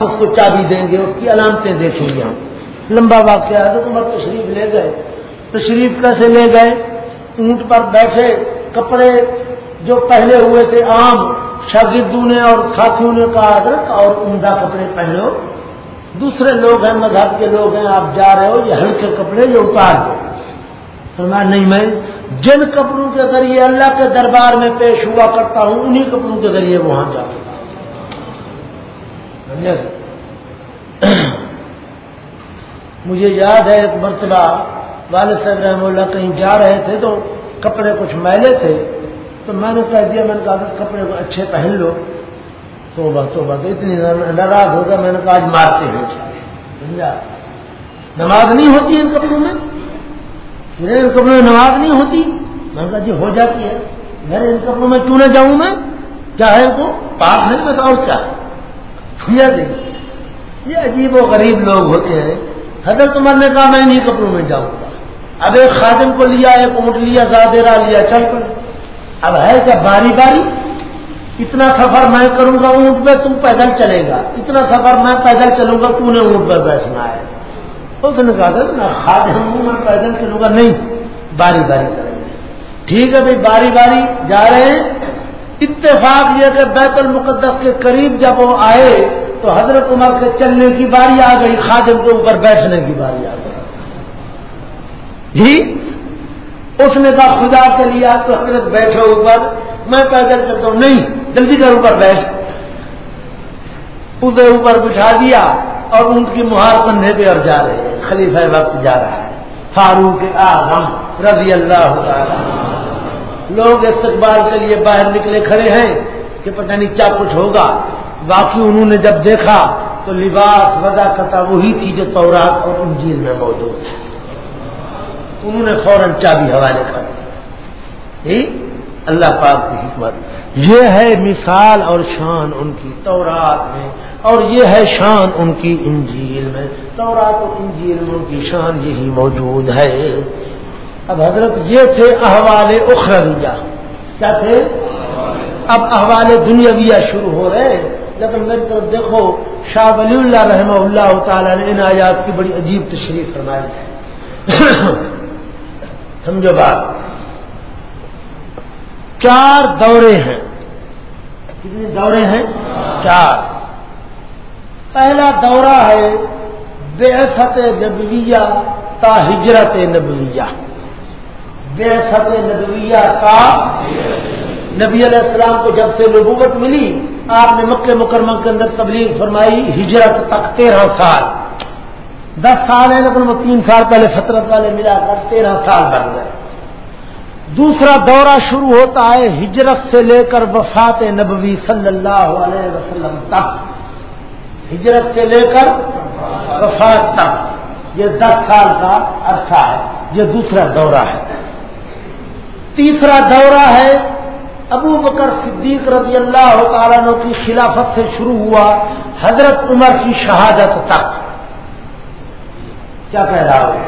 اس کو چابی دیں گے، اس کی علامتیں دیکھیں گے ہم۔ لمبا واقعہ ہے تو عمر تشریف لے گئے۔ تشریف کیسے لے گئے؟ اونٹ پر بیٹھے، کپڑے جو پہلے ہوئے تھے عام، شاگردوں نے اور ساتھیوں نے کہا، حضرت، اور عمدہ کپڑے پہنو۔ دوسرے لوگ ہیں، مذہب کے لوگ ہیں، آپ جا رہے ہو، یہ ہلکے کپڑے، یہ اتار دو۔ فرمایا، نہیں، میں جن کپڑوں کے ذریعے اللہ کے دربار میں پیش ہوا کرتا ہوں، انہی کپڑوں کے ذریعے وہاں جاؤں۔ مجھے یاد ہے ایک مرتبہ والد صاحب رحم اللہ کہیں جا رہے تھے تو کپڑے کچھ میلے تھے، تو میں نے کہہ دیا، میں نے کہا کپڑے کو اچھے پہن لو۔ تو بس تو بس اتنی ناراض ہو گیا میں نے کہا آج مارتے ہیں۔ سمجھا؟ نماز نہیں ہوتی ان کپڑوں میں؟ میرے ان کپڑوں میں نماز نہیں ہوتی؟ میں نے کہا جی ہو جاتی ہے۔ میرے ان کپڑوں میں کیوں نہ جاؤں میں؟ چاہے کو پاک نہیں بس اور کیا یہ عجیب و غریب لوگ ہوتے ہیں۔ حضرت عمر نے کہا، میں انہیں کپڑوں میں جاؤں گا۔ اب ایک خادم کو لیا، ایک اونٹ لیا زادیرا لیا، چل پڑے۔ اب ہے کیا باری باری؟ اتنا سفر میں کروں گا، اونٹ پہ تم پیدل چلے گا۔ اتنا سفر میں پیدل چلوں گا، تو نے اونٹ پہ بیٹھنا ہے۔ اس نے کہا تھا خادم ہوں، میں پیدل چلوں گا۔ نہیں، باری باری کریں گے۔ ٹھیک ہے بھائی، باری باری جا رہے ہیں۔ اتفاق یہ کہ بیت المقدس کے قریب جب وہ آئے تو حضرت عمر کے چلنے کی باری آ گئی، خادم کے اوپر بیٹھنے کی باری آ گئی۔ جی اس نے کہا، خدا کے لیا تو حضرت بیٹھے اوپر۔ میں پیدل کرتا ہوں نہیں، جلدی کر اوپر بیٹھ۔ اسے اوپر بٹھا دیا اور ان کی مہار کندھے پہ اور جا رہے ہیں۔ خلیفہ وقت جا رہا ہے۔ فاروق آزم رضی اللہ تعالی لوگ استقبال کے لیے باہر نکلے کھڑے ہیں کہ پتہ نہیں کیا کچھ ہوگا۔ باقی انہوں نے جب دیکھا تو لباس ودا کرتا وہی تھی جو تورات اور انجیل میں موجود ہے انہوں نے فوراً چابی حوالے کر دی۔ جی، اللہ پاک کی حکمت۔ یہ ہے مثال اور شان ان کی تورات میں، اور یہ ہے شان ان کی انجیل میں۔ تورات اور انجیل میں ان کی شان یہی موجود ہے۔ اب حضرت یہ تھے احوال اخرویہ۔ کیا تھے؟ اب احوال دنیاویہ شروع ہو رہے لیکن میری طرف دیکھو، شاہ ولی اللہ رحمہ اللہ تعالیٰ نے ان آیات کی بڑی عجیب تشریف فرمائی ہے۔ سمجھو بات۔ چار دورے ہیں۔ کتنے دورے ہیں؟ چار۔ پہلا دورہ ہے بے نبویہ تا ہجرت نبویہ۔ بے سب نبویہ کا نبی علیہ السلام کو جب سے نبوت ملی، آپ نے مکہ مکرمہ کے اندر تبلیغ فرمائی، ہجرت تک تیرہ سال۔ دس سال ہے لیکن وہ تین سال پہلے فطرت والے ملا کر تیرہ سال بن گئے۔ دوسرا دورہ شروع ہوتا ہے ہجرت سے لے کر وفات نبوی صلی اللہ علیہ وسلم تک۔ ہجرت سے لے کر وفات تک۔ یہ دس سال کا عرصہ ہے، یہ دوسرا دورہ ہے۔ تیسرا دورہ ہے ابو بکر صدیق رضی اللہ تعالیٰ کی خلافت سے شروع ہوا حضرت عمر کی شہادت تک۔ کیا کہہ رہا ہوں؟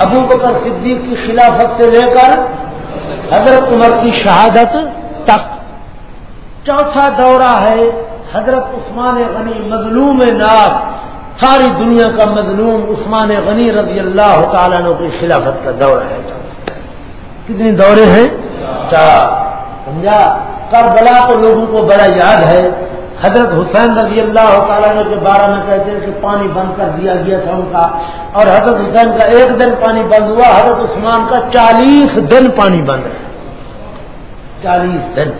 ابو بکر صدیق کی خلافت سے لے کر حضرت عمر کی شہادت تک۔ چوتھا دورہ ہے حضرت عثمان غنی مظلوم ناز ساری دنیا کا مظلوم عثمان غنی رضی اللہ تعالیٰ کی خلافت کا دورہ ہے۔ کتنے دورے ہیں؟ چار سمجھا؟ کربلا تو لوگوں کو بڑا یاد ہے؟ حضرت حسین رضی اللہ تعالیٰ کے بارے میں کہتے ہیں کہ پانی بند کر دیا گیا تھا ان کا۔ اور حضرت حسین کا ایک دن پانی بند ہوا، حضرت عثمان کا چالیس دن پانی بند ہے۔ چالیس دن۔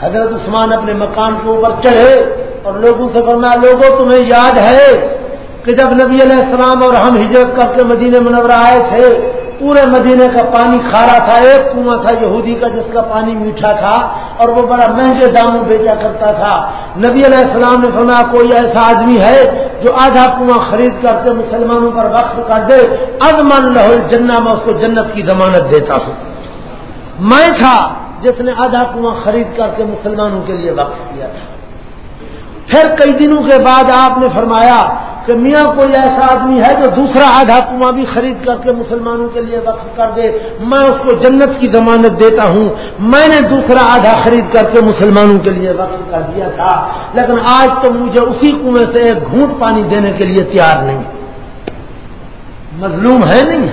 حضرت عثمان اپنے مکان کے اوپر چڑھے اور لوگوں سے کرنا لوگوں، تمہیں یاد ہے کہ جب نبی علیہ السلام اور ہم ہجرت کر کے مدینہ منورہ آئے تھے پورے مدینے کا پانی کھارا تھا، ایک کنواں تھا یہودی کا جس کا پانی میٹھا تھا اور وہ بڑا مہنگے داموں بیچا کرتا تھا۔ نبی علیہ السلام نے فرمایا، کوئی ایسا آدمی ہے جو آدھا کنواں خرید کر کے مسلمانوں پر وقف کر دے ازمن لہو جنا میں اس کو جنت کی ضمانت دیتا ہوں۔ میں تھا جس نے آدھا کنواں خرید کر کے مسلمانوں کے لیے وقف کیا تھا۔ پھر کئی دنوں کے بعد آپ نے فرمایا کہ میاں کوئی ایسا آدمی ہے جو دوسرا آدھا کنواں بھی خرید کر کے مسلمانوں کے لیے وقف کر دے؟ میں اس کو جنت کی ضمانت دیتا ہوں۔ میں نے دوسرا آدھا خرید کر کے مسلمانوں کے لیے وقف کر دیا تھا۔ لیکن آج تو مجھے اسی کنویں سے ایک گھونٹ پانی دینے کے لیے تیار نہیں۔ مظلوم ہے نہیں۔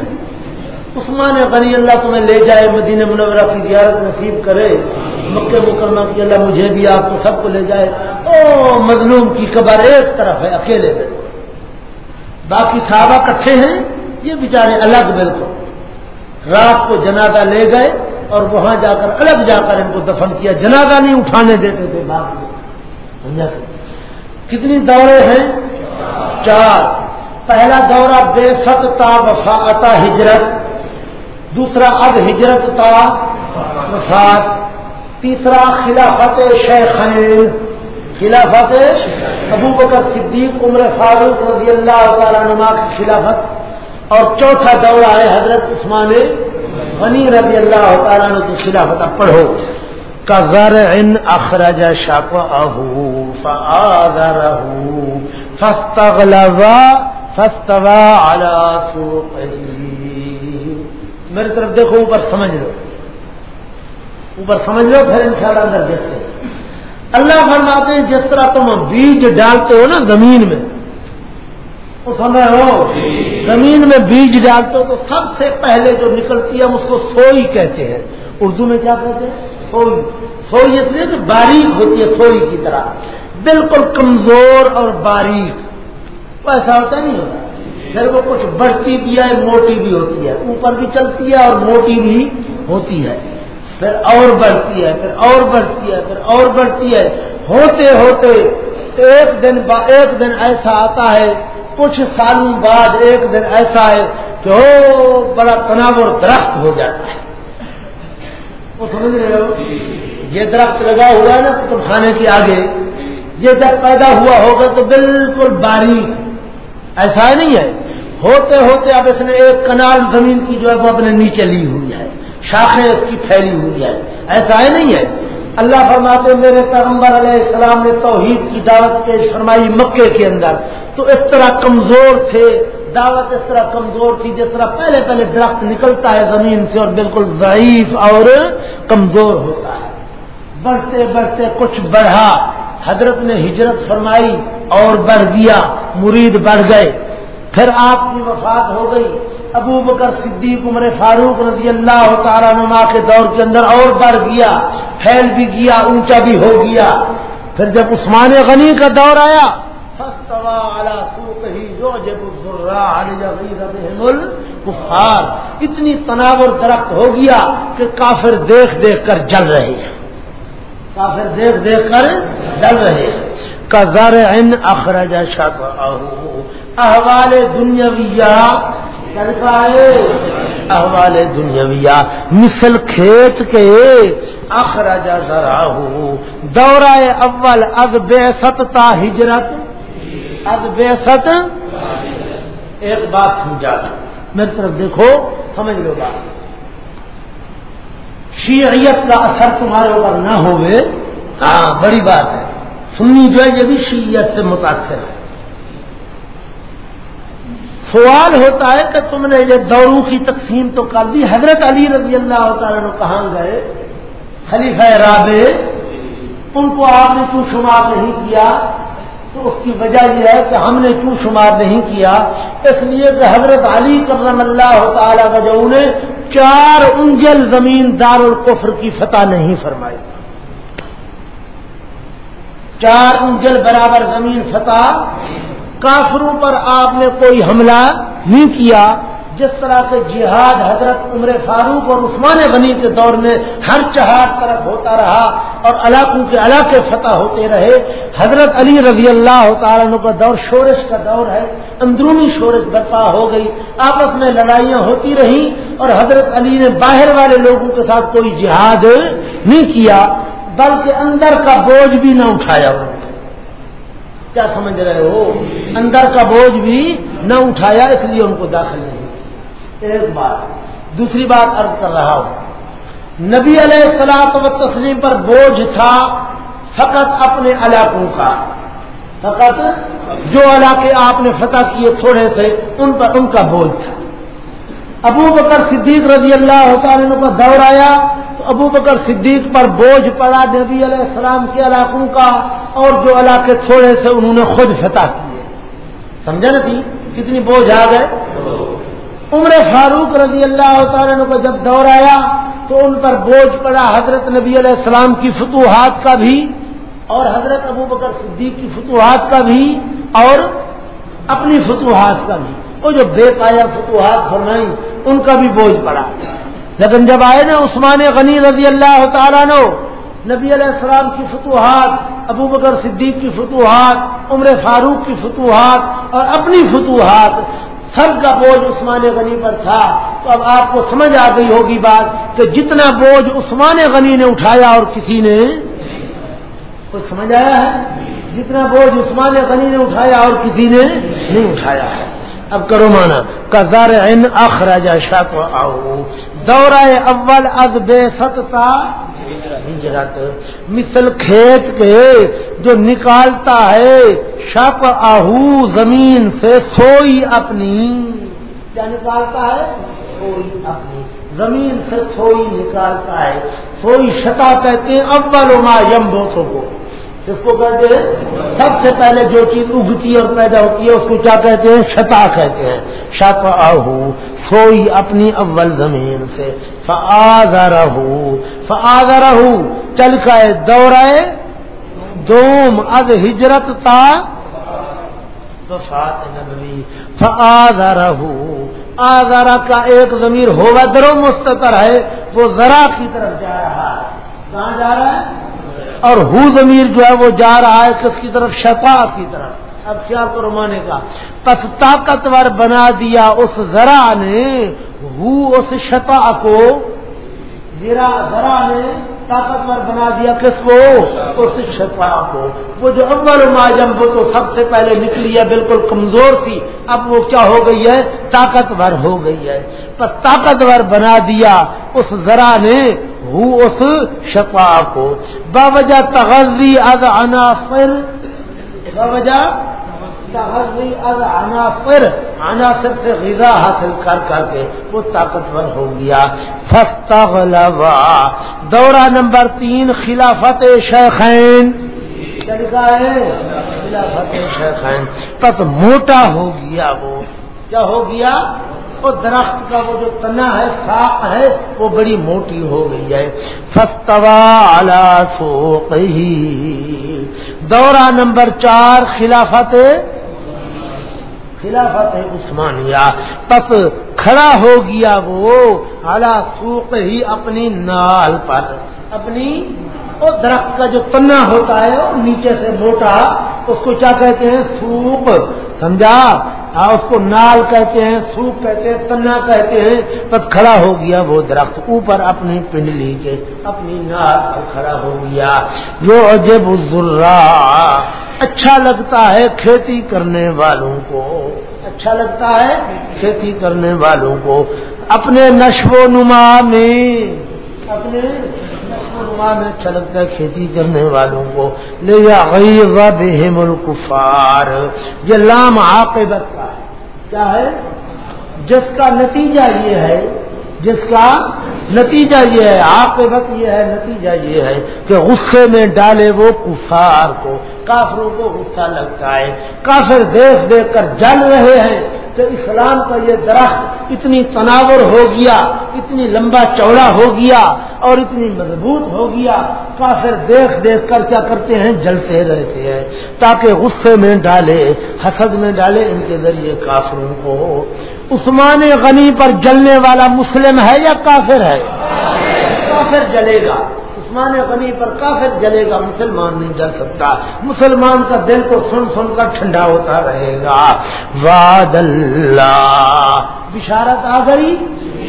عثمان غنی اللہ تمہیں لے جائے، مدینہ منورہ کی زیارت نصیب کرے۔ مکہ مکرمہ کی اللہ مجھے بھی آپ کو سب کو لے جائے۔ او مظلوم کی قبر ایک طرف ہے، اکیلے میں۔ باقی صحابہ کٹھے ہیں، یہ بیچارے الگ بالکل۔ رات کو جنازہ لے گئے اور وہاں جا کر الگ جا کر ان کو دفن کیا۔ جنازہ نہیں اٹھانے دیتے تھے باقی کتنی دورے ہیں؟ چار۔ پہلا دورہ بے ست تا وفاقتا ہجرت، دوسرا اب ہجرت تا وفات، تیسرا خلافت شیخین خلافت ابو بکر صدیق، عمر فاروق رضی اللہ تعالیٰ نما کی خلافت، اور چوتھا دورہ ہے حضرت عثمان غنی رضی اللہ تعالیٰ عنہ کی خلافت، اب پڑھو۔ کا غر ان اخرج شاپ اہو فستغلظا فستوا على میری طرف دیکھو، اوپر سمجھ لو۔ اوپر سمجھ لو، پھر انشاءاللہ اندر دیکھتے اللہ فرماتے ہیں جس طرح تم بیج ڈالتے ہو نا زمین میں سمجھ ہو؟ زمین میں بیج ڈالتے ہو تو سب سے پہلے جو نکلتی ہے اس کو سوئی کہتے ہیں۔ اردو میں کیا کہتے ہیں؟ سوئی۔ سوئی اس لیے کہ باریک ہوتی ہے سوئی کی طرح۔ بالکل کمزور اور باریک۔ ایسا ہوتا نہیں ہوتا۔ پھر وہ کچھ بڑھتی بھی ہے موٹی بھی ہوتی ہے۔ اوپر بھی چلتی ہے اور موٹی بھی ہوتی ہے۔ پھر اور بڑھتی ہے، پھر اور بڑھتی ہے، پھر اور بڑھتی ہے۔ ہوتے ہوتے ایک دن با ایک دن ایسا آتا ہے، کچھ سالوں بعد ایک دن ایسا ہے کہ وہ بڑا تناور درخت ہو جاتا ہے۔ وہ سمجھ رہے ہو؟ یہ درخت لگا ہوا ہے نا تو کھانے کے آگے۔ یہ جب پیدا ہوا ہوگا تو بالکل باریک۔ ایسا نہیں ہے۔ ہوتے ہوتے اب اس نے ایک کنال زمین کی جو ہے وہ اپنے نیچے لی ہوئی ہے۔ شاخیں اس کی پھیلی ہوئی ہے ایسا ہے نہیں ہے۔ اللہ فرماتے میرے پیغمبر علیہ السلام نے توحید کی دعوت کے فرمائی مکے کے اندر۔ تو اس طرح کمزور تھے۔ دعوت اس طرح کمزور تھی جس طرح پہلے پہلے درخت نکلتا ہے زمین سے اور بالکل ضعیف اور کمزور ہوتا ہے۔ بڑھتے بڑھتے کچھ بڑھا۔ حضرت نے ہجرت فرمائی اور بڑھ گیا مرید بڑھ گئے۔ پھر آپ کی وفات ہو گئی۔ ابو بکر صدیق عمر فاروق رضی اللہ تعالیٰ نما کے دور کے اندر اور بڑھ گیا، پھیل بھی گیا، اونچا بھی ہو گیا۔ پھر جب عثمان غنی کا دور آیا اتنی تناور درخت ہو گیا کہ کافر دیکھ دیکھ کر جل رہے ہیں۔ کافر دیکھ دیکھ کر جل رہے ہیں۔ کزر ان اخرج احوال دنیا احوال دنیا مثل کھیت کے اخراجا ذرا ہو دورہ اول اب بے ست ہجرت اب بے ست ایک بات سمجھا میری طرف دیکھو، سمجھ لو بات۔ شیعیت کا اثر تمہارے اوپر نہ ہوئے ہاں بڑی بات ہے۔ سنی جو ہے، یہ بھی شیعیت سے متاثر ہے۔ سوال ہوتا ہے کہ تم نے یہ دوروں کی تقسیم تو کر دی۔ حضرت علی رضی اللہ تعالیٰ نے کہاں گئے؟ خلیفہ رابع۔ ان کو آپ نے کیوں شمار نہیں کیا؟ تو اس کی وجہ یہ ہے کہ ہم نے کیوں شمار نہیں کیا؟ اس لیے کہ حضرت علی کرم اللہ تعالیٰ وجہ نے چار انجل زمین دار القفر کی فتح نہیں فرمائی۔ چار انجل برابر زمین فتح کافروں پر آپ نے کوئی حملہ نہیں کیا جس طرح سے جہاد حضرت عمر فاروق اور عثمان غنی کے دور میں ہر چہار طرف ہوتا رہا اور علاقوں کے علاقے فتح ہوتے رہے۔ حضرت علی رضی اللہ تعالیٰ کا دور شورش کا دور ہے، اندرونی شورش برپا ہو گئی، آپس میں لڑائیاں ہوتی رہیں اور حضرت علی نے باہر والے لوگوں کے ساتھ کوئی جہاد نہیں کیا، بلکہ اندر کا بوجھ بھی نہ اٹھایا۔ انہوں نے کیا سمجھ رہے ہو؟ اندر کا بوجھ بھی نہ اٹھایا، اس لیے ان کو داخل نہیں ایک بات، دوسری بات عرض کر رہا ہوں۔ نبی علیہ السلام و تسلیم پر بوجھ تھا فقط اپنے علاقوں کا۔ فقط جو علاقے آپ نے فتح کیے تھوڑے سے، ان پر ان کا بوجھ تھا۔ ابو بکر صدیق رضی اللہ تعالیٰ کا دور آیا۔ ابو بکر صدیق پر بوجھ پڑا نبی علیہ السلام کے علاقوں کا اور جو علاقے تھوڑے سے انہوں نے خود فتح کیے۔ سمجھا نا تھی؟ کتنی بوجھ آ گئے؟ عمر فاروق رضی اللہ تعالیٰ کو جب دور آیا تو ان پر بوجھ پڑا حضرت نبی علیہ السلام کی فتوحات کا بھی اور حضرت ابو بکر صدیق کی فتوحات کا بھی اور اپنی فتوحات کا بھی۔ وہ جو بے پایا فتوحات فرمائی ان کا بھی بوجھ پڑا۔ لیکن جب آئے نا عثمان غنی رضی اللہ تعالیٰ نو نبی علیہ السلام کی فتوحات، ابو بکر صدیق کی فتوحات، عمر فاروق کی فتوحات اور اپنی فتوحات، سب کا بوجھ عثمان غنی پر تھا۔ تو اب آپ کو سمجھ آ گئی ہوگی بات کہ جتنا بوجھ عثمان غنی نے اٹھایا اور کسی نے کچھ سمجھ آیا ہے؟ جتنا بوجھ عثمان غنی نے اٹھایا اور کسی نے نہیں اٹھایا ہے۔ اب کرو مانا کزار اخراجا شاق آؤ دورہ اول از بے ستتا ہجرت مثل کھیت کے جو نکالتا ہے شپ آہو زمین سے سوئی اپنی۔ کیا نکالتا ہے؟ سوئی اپنی۔ زمین سے سوئی نکالتا ہے۔ سوئی شتا کہتے ہیں، اول ما یم بوسوں کو جس کو کہتے ہیں، سب سے پہلے جو چیز اگتی اور پیدا ہوتی ہے، اس کو کیا کہتے ہیں؟ شتا کہتے ہیں۔ شک آہو سوئی اپنی اول زمین سے۔ فآ رہو فآ رہو چل کا دورائے دوم، از ہجرت تا۔ فآ رہو آزارا کا ایک ضمیر ہوگا، درو مستقر ہے، وہ ذرا کی طرف جا رہا۔ ہے کہاں جا رہا ہے؟ اور ہو ضمیر جو ہے وہ جا رہا ہے کس کی طرف؟ شفا کی طرف۔ اب کیا کو رمانے کا۔ پس طاقتور بنا دیا اس ذرا نے، ہو اس شفا کو۔ ذرا ذرا نے طاقتور بنا دیا کس کو؟ اس شفا کو۔ وہ جو اول ماجم وہ تو سب سے پہلے نکلی ہے، بالکل کمزور تھی۔ اب وہ کیا ہو گئی ہے؟ طاقتور ہو گئی ہے۔ بس طاقتور بنا دیا اس ذرا نے اس شفا کو۔ باوجہ تغذی از عناصر، باوجہ تغذی از عناصر عناصر سے غذا حاصل کر کر کے وہ طاقتور ہو گیا۔ فستغلبا دورہ نمبر تین، خلافت شیخین۔ کیا لکھا ہے، خلافت شیخین۔ تک موٹا ہو گیا وہ۔ کیا ہو گیا؟ وہ درخت کا وہ جو تنا ہے ساخ ہے، وہ بڑی موٹی ہو گئی ہے۔ فستوا سو دورہ نمبر چار، خلافت خلافت عثمانیہ۔ پس کھڑا ہو گیا وہ اعلی سوق ہی اپنی نال پر، اپنی وہ درخت کا جو تنا ہوتا ہے نیچے سے موٹا، اس کو کیا کہتے ہیں؟ سوپ۔ سمجھا؟ ہاں، اس کو نال کہتے ہیں، سوپ کہتے ہیں، تنا کہتے ہیں۔ بس کھڑا ہو گیا وہ درخت۔ اوپر اپنی پنڈلی کے اپنی نال پر کھڑا ہو گیا۔ جو عجب الزرا اچھا لگتا ہے کھیتی کرنے والوں کو۔ اچھا لگتا ہے کھیتی کرنے والوں کو۔ اپنے نشو و نما میں، اپنے میں اچھا لگتا ہے کھیتی کرنے والوں کو لے بہم الکفار یہ لام عاقبت کا ہے۔ کیا ہے؟ جس کا نتیجہ یہ ہے، جس کا نتیجہ یہ ہے، عاقبت یہ ہے، نتیجہ یہ ہے کہ غصے میں ڈالے وہ کفار کو۔ کافروں کو غصہ لگتا ہے۔ کافر دیکھ دیکھ کر جل رہے ہیں۔ کہ اسلام کا یہ درخت اتنی تناور ہو گیا اتنی لمبا چوڑا ہو گیا اور اتنی مضبوط ہو گیا۔ کافر دیکھ دیکھ کر کیا کرتے ہیں؟ جلتے رہتے ہیں۔ تاکہ غصے میں ڈالے حسد میں ڈالے ان کے ذریعے کافروں کو۔ عثمان غنی پر جلنے والا مسلم ہے یا کافر ہے؟ کافر جلے گا۔ عثمان غنی پر کافر جلے گا، مسلمان نہیں جل سکتا۔ مسلمان کا دل تو سن سن کر ٹھنڈا ہوتا رہے گا۔ واد اللہ۔ بشارت آ گئی۔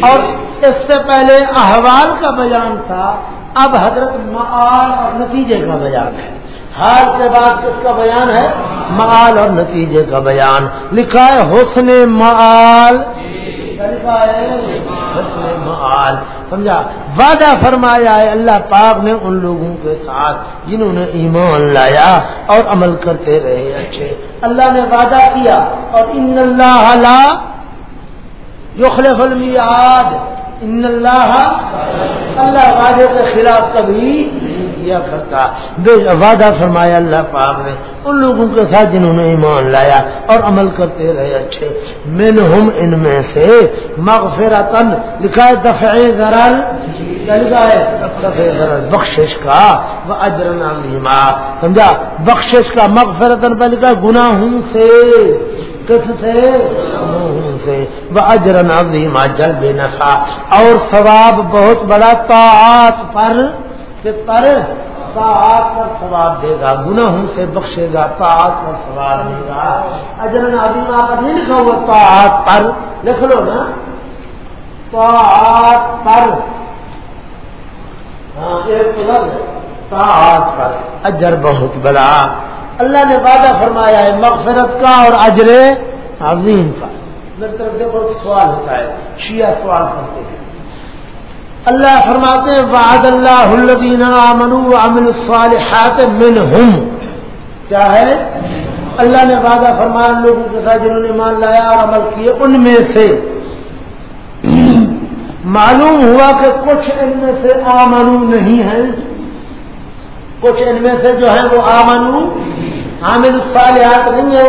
اور اس سے پہلے احوال کا بیان تھا۔ اب حضرت معال اور نتیجے کا بیان ہے۔ حال کے بعد کس کا بیان ہے؟ معال اور نتیجے کا بیان۔ لکھا ہے، حسن معال سمجھا؟ وعدہ فرمایا ہے، اللہ پاک نے ان لوگوں کے ساتھ جنہوں نے ایمان لایا اور عمل کرتے رہے اچھے۔ اللہ نے وعدہ کیا، اور ان اللہ لا یخلف المیعاد۔ ان اللہ اللہ وعدے کے خلاف کبھی کیا کرتا بے وعدہ فرمایا، اللہ پاک نے، ان لوگوں کے ساتھ جنہوں نے ایمان لایا اور عمل کرتے رہے اچھے۔ من ہم ان میں سے مغفرتن لکھا ہے دفع ذرل لکھا ہے؟ دفع ذرل بخشش کا وہ اجرن علیما سمجھا؟ بخشش کا مغفرتن پہ لکھا ہے، گناہوں سے۔ کس سے؟ سے۔ وہ اجرن علیما جل بے نفع۔ اور ثواب بہت بڑا، طاعت پر۔ پر پر ثواب دے گا، گناہوں سے بخشے گا، طاعت پر ثواب دے گا۔ اجرن عظیم پر نہیں لکھا ہوا، طاعت پر۔ لکھ لو نا۔ طاعت پر۔ ہاں ایک طاعت پر۔ اجر بہت بڑا۔ اللہ نے وعدہ فرمایا ہے، مغفرت کا اور اجر عظیم کا۔ میری طرف سے بہت سوال ہوتا ہے، شیعہ سوال کرتے ہیں۔ اللہ فرماتے ہیں، وعد اللہ الدین امن امن الصالحات منہم۔ کیا ہے؟ اللہ نے وعدہ فرمایا لوگوں کے ساتھ جنہوں نے مان لایا اور عمل کیے ان میں سے۔ معلوم ہوا کہ کچھ ان میں سے آمنو نہیں ہیں۔ کچھ ان میں سے جو ہیں وہ آمنو عامل الصالحات نہیں ہے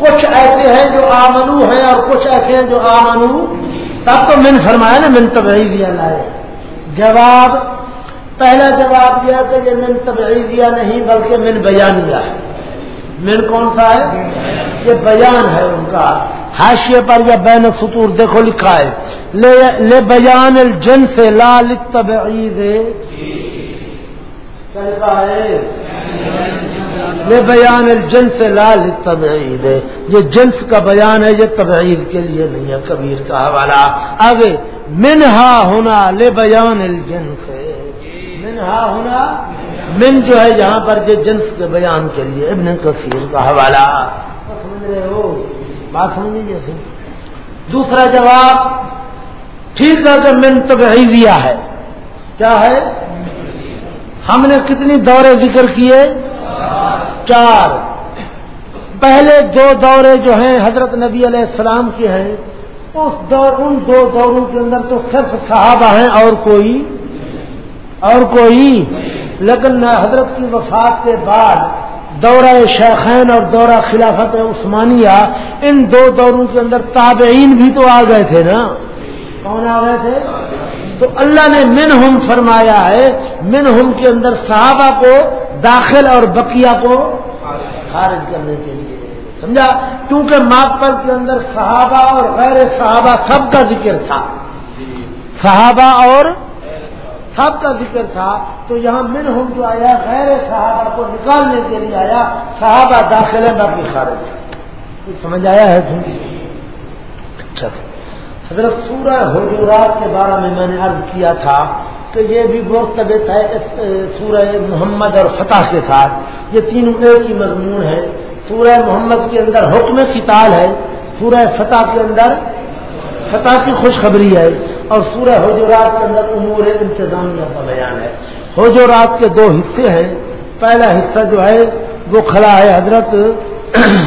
کچھ ایسے ہیں جو آمنو ہیں اور کچھ ایسے ہیں جو آمنو تب تو من فرمایا نا، من تو دیا لائے جواب، پہلا جواب دیا کہ یہ من تبعیدیہ نہیں، بلکہ من بیانیہ ہے۔ من کون سا ہے؟ یہ بیان ہے ان کا۔ حاشیے پر یا بین فطور دیکھو لکھا ہے۔ لے بیان الجن سے لال تبعید ہے؟ بیان الجن سے لال تبعید یہ جنس کا بیان ہے، یہ تبعید کے لیے نہیں ہے، کبیر کا حوالہ۔ آگے، منہا ہونا لے بیان الجنس۔ منہا ہونا من جو ہے یہاں پر جو جنس کے بیان کے لیے، ابن کثیر کا حوالہ۔ سمجھ رہے ہو؟ بات سمجھ جیسے دوسرا جواب، ٹھیک ہے کہ من تو ہے۔ کیا ہے؟ ہم نے کتنی دورے ذکر کیے؟ چار۔ پہلے دو دورے جو ہیں حضرت نبی علیہ السلام کے ہیں، اس دور، ان دو دوروں کے اندر تو صرف صحابہ ہیں اور کوئی اور کوئی۔ لیکن حضرت کی وفات کے بعد دورہ شیخین اور دورہ خلافت عثمانیہ، ان دو دوروں کے اندر تابعین بھی تو آ گئے تھے نا۔ کون آ گئے تھے؟ تو اللہ نے منہم فرمایا ہے، منہم کے اندر صحابہ کو داخل اور بقیہ کو خارج کرنے کے لیے۔ سمجھا؟ کیونکہ ماپل کے اندر صحابہ اور غیر صحابہ سب کا ذکر تھا۔ صحابہ اور سب کا ذکر تھا۔ تو یہاں من ہم جو آیا غیر صحابہ کو نکالنے کے لیے آیا صحابہ داخل ہے باقی خارج کچھ سمجھ آیا ہے تم اچھا۔ حضرت سورہ حجورات کے بارے میں میں نے عرض کیا تھا کہ یہ بھی بہت طبیعت ہے سورہ محمد اور فتح کے ساتھ۔ یہ تینوں ایک ہی مضمون ہے سورہ محمد کے اندر حکم کتاب ہے، سورہ فتح کے اندر فتح کی خوشخبری ہے اور سورہ حجورات کے اندر امور انتظامیہ کا بیان ہے۔ حجورات کے دو حصے ہیں۔ پہلا حصہ جو ہے، وہ کھڑا ہے حضرت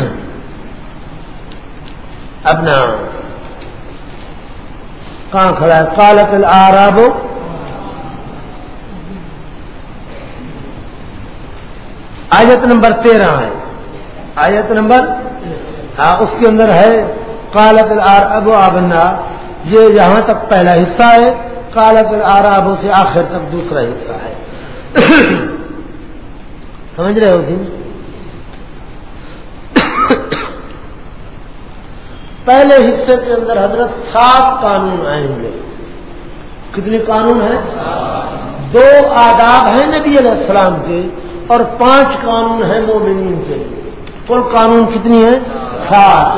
اپنا کہاں کھڑا ہے؟ کالت العرب آیت نمبر تیرہ ہے۔ آیت نمبر ہاں اس کے اندر ہے کالت ابو آبنا یہ یہاں تک پہلا حصہ ہے۔ کالت ابو سے آخر تک دوسرا حصہ ہے۔ سمجھ رہے ہو تم پہلے حصے کے اندر حضرت سات قانون آئیں گے۔ کتنے قانون ہیں؟ دو آداب ہیں نبی علیہ السلام کے۔ اور پانچ قانون ہیں مومنین کے لیے۔ کل قانون کتنی ہے سات۔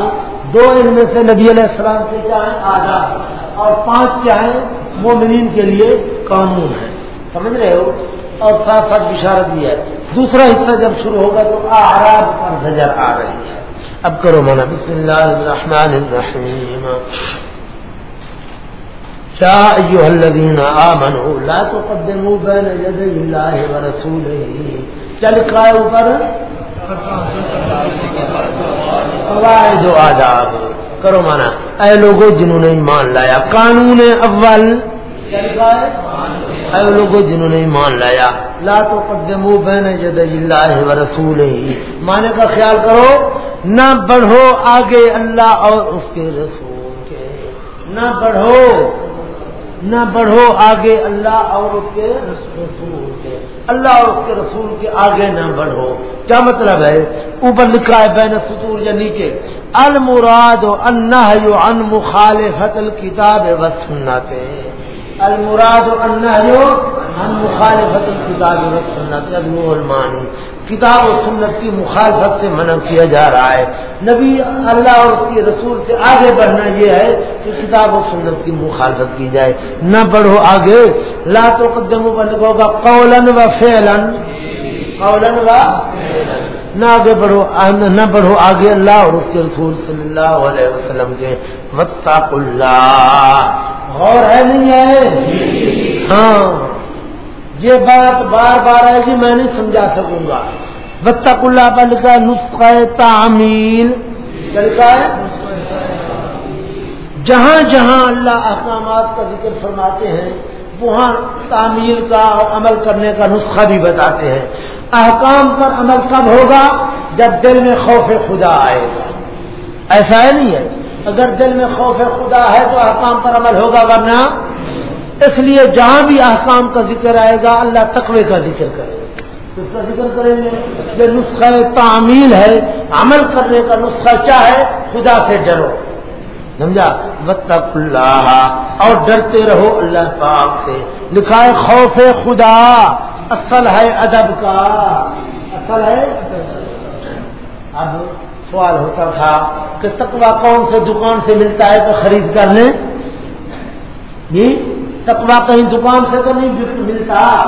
دو ان میں سے نبی علیہ السلام سے کیا ہے آزاد اور پانچ کیا ہے مومنین کے لیے قانون ہے سمجھ رہے ہو؟ اور ساتھ ساتھ بشارت بھی ہے۔ دوسرا حصہ جب شروع ہوگا تو آراب پر نظر آ رہی ہے۔ اب کرو مانا بسم اللہ الرحمن الرحیم۔ کیا ایو الذین آمنوا لا تقدموا بین یدی اللہ ورسولہ کیا لکھا اوپر؟ قواعد و آداب۔ کرو مانا۔ اے لوگوں جنہوں نے ایمان لایا، قانون اول۔ ہے؟ اے لوگوں جنہوں نے ایمان لایا۔ لا تقدموا بین یدی اللہ ورسولہ مانے کا خیال کرو، نہ بڑھو آگے اللہ اور اس کے رسول کے۔ نہ بڑھو۔ نہ بڑھو آگے اللہ اور اس کے رسول کے۔ اللہ اور اس کے رسول کے آگے نہ بڑھو۔ کیا مطلب ہے؟ اوپر لکھا ہے بین سطور یا نیچے۔ المراد و ان ان مخالفت الکتاب و سنت۔ المراد و ان ان مخالفت الکتاب و سنت یعنی المانی کتاب و سنت کی مخالفت سے منع کیا جا رہا ہے۔ نبی اللہ اور اس کے رسول سے آگے بڑھنا یہ ہے کہ کتاب و سنت کی مخالفت کی جائے۔ نہ بڑھو آگے۔ لا تو قدم ہوگا قولن و فیلن قولن و نہ آگے بڑھو نہ بڑھو آگے۔ اللہ اور اس کے رسول صلی اللہ علیہ وسلم کے متاق اللہ۔ غور ہے نہیں ہے؟ ہاں۔ یہ بات بار بار آئے گی، میں نہیں سمجھا سکوں گا۔ بتک اللہ بل کا نسخہ تعمیل چلتا یعنی ہے؟ جہاں جہاں اللہ احکامات کا ذکر فرماتے ہیں، وہاں تعمیل کا اور عمل کرنے کا نسخہ بھی بتاتے ہیں۔ احکام پر عمل کب ہوگا؟ جب دل میں خوف خدا آئے گا۔ ایسا ہے نہیں ہے؟ اگر دل میں خوف خدا ہے تو احکام پر عمل ہوگا ورنہ اس لیے جہاں بھی احکام کا ذکر آئے گا، اللہ تقوی کا ذکر کرے گا۔ اس کا ذکر کریں گے؟ یہ نسخہ تعمیل ہے، عمل کرنے کا نسخہ کیا ہے؟ خدا سے ڈرو۔ سمجھا؟ متق اللہ اور ڈرتے رہو اللہ پاک سے۔ لکھا ہے خوف خدا، اصل ہے ادب کا۔ اصل ہے اب سوال ہوتا تھا کہ تقوا کون سے دکان سے ملتا ہے تو خرید کر لیں جی؟ تکوا کہیں دکان سے تو نہیں ملتا،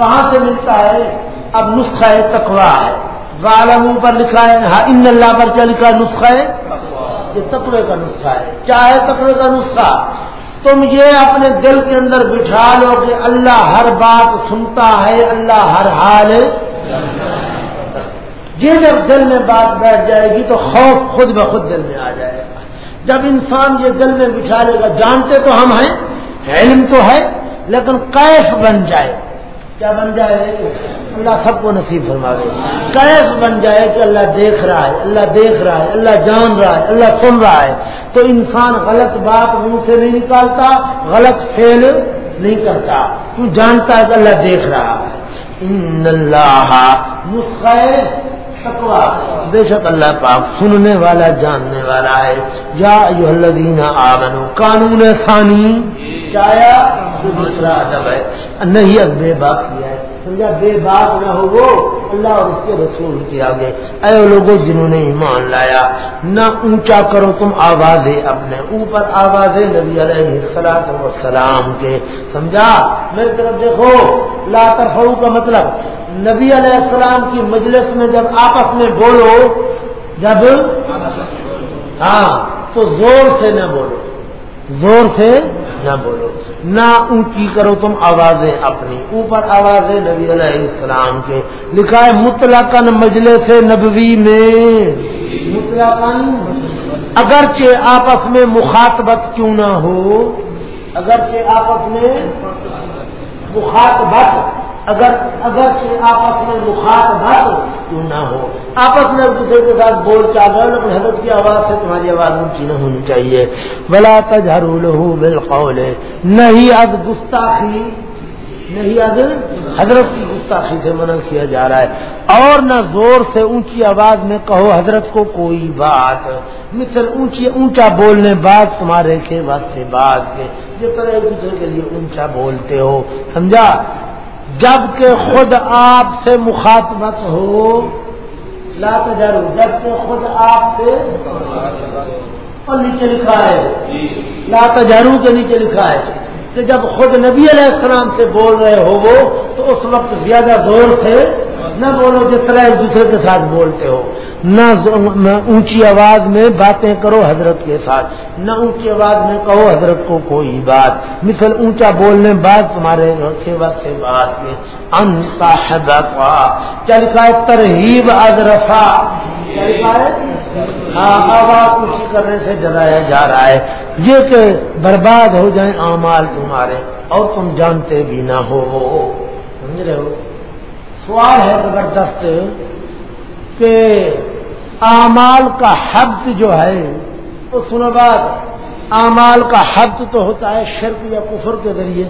کہاں سے ملتا ہے؟ اب نسخہ ہے تکوا ہے۔ غالم پر لکھا ہے ہاں ان اللہ پر کیا لکھا ہے؟ نسخہ ہے۔ یہ تکڑے کا نسخہ ہے۔ کیا ہے تکڑے کا نسخہ؟ تم یہ اپنے دل کے اندر بٹھا لو کہ اللہ ہر بات سنتا ہے، اللہ ہر حال یہ جب دل میں بات بیٹھ جائے گی تو خوف خود بخود دل میں آ جائے گا۔ جب انسان یہ دل میں بٹھا لے گا، جانتے تو ہم ہیں۔ علم تو ہے، لیکن کیف بن جائے۔ کیا بن جائے؟ اللہ سب کو نصیب فرما دے۔ کیف بن جائے کہ اللہ دیکھ رہا ہے، اللہ دیکھ رہا ہے، اللہ جان رہا ہے، اللہ سن رہا ہے۔ تو انسان غلط بات منہ سے نہیں نکالتا، غلط فیل نہیں کرتا۔ تو جانتا ہے کہ اللہ دیکھ رہا ہے۔ ان اللہ نسخہ بے شک اللہ پاک سننے والا جاننے والا ہے۔ یا آمنو قانون ثانی۔ چایا دوسرا ادب ہے۔ نہیں باک کیا ہے۔ سمجھا، بے باک نہ ہو وہ اللہ اور اس کے رسول کے آگے۔ اے لوگوں جنہوں نے ایمان لایا، نہ اونچا کرو تم آوازیں اپنے اوپر، آوازیں نبی علیہ السلام کے۔ سمجھا؟ میری طرف دیکھو، لا ترفعو کا مطلب نبی علیہ السلام کی مجلس میں جب آپس میں بولو، جب؟ ہاں تو زور سے نہ بولو۔ زور سے؟ نہ بولو۔ نہ اونچی کرو تم آوازیں اپنی۔ اوپر آوازیں نبی علیہ السلام کے۔ لکھا ہے، مطلقاً مجلس نبوی میں مطلقاً۔ اگرچہ آپس میں مخاطبت کیوں نہ ہو، اگرچہ آپس میں مخاطبت اگر اگر آپس میں مخاطبت کیوں نہ ہو؟ آپس میں ایک دوسرے کے ساتھ بول چال رہے لیکن حضرت کی آواز سے تمہاری آواز اونچی نہ ہونی چاہیے۔ بلا تجہر بالقول۔ نہیں اد گستاخی، نہیں اد حضرت کی گستاخی سے منع کیا جا رہا ہے۔ اور نہ زور سے اونچی آواز میں کہو، حضرت کو کوئی بات۔ مثل اونچی، اونچا بولنے بات تمہارے کے بات سے بات کے۔ جس طرح ایک دوسرے کے لیے اونچا بولتے ہو، سمجھا؟ جبکہ خود آپ سے مخاطبت ہو لا تجارو جبکہ خود آپ سے اور نیچے لکھا ہے۔ لا تجارو کے نیچے لکھا ہے۔ کہ جب خود نبی علیہ السلام سے بول رہے ہو وہ تو اس وقت زیادہ زور سے نہ بولو جس طرح ایک دوسرے کے ساتھ بولتے ہو۔ نہ اونچی آواز میں باتیں کرو حضرت کے ساتھ۔ نہ اونچی آواز میں کہو حضرت کو کوئی بات۔ مثل اونچا بولنے بعد تمہارے سیوا سے بات انتا کیا لکھا ہے ترہیب ادرفا ہاں آواز اونچی کرنے سے جلایا جا رہا ہے۔ یہ کہ برباد ہو جائیں اعمال تمہارے اور تم جانتے بھی نہ ہو۔ سمجھ رہے ہو؟ سوال ہے زبردست۔ کہ اعمال کا حد جو ہے، تو سنو بات، اعمال کا حد تو ہوتا ہے شرک یا کفر کے ذریعے۔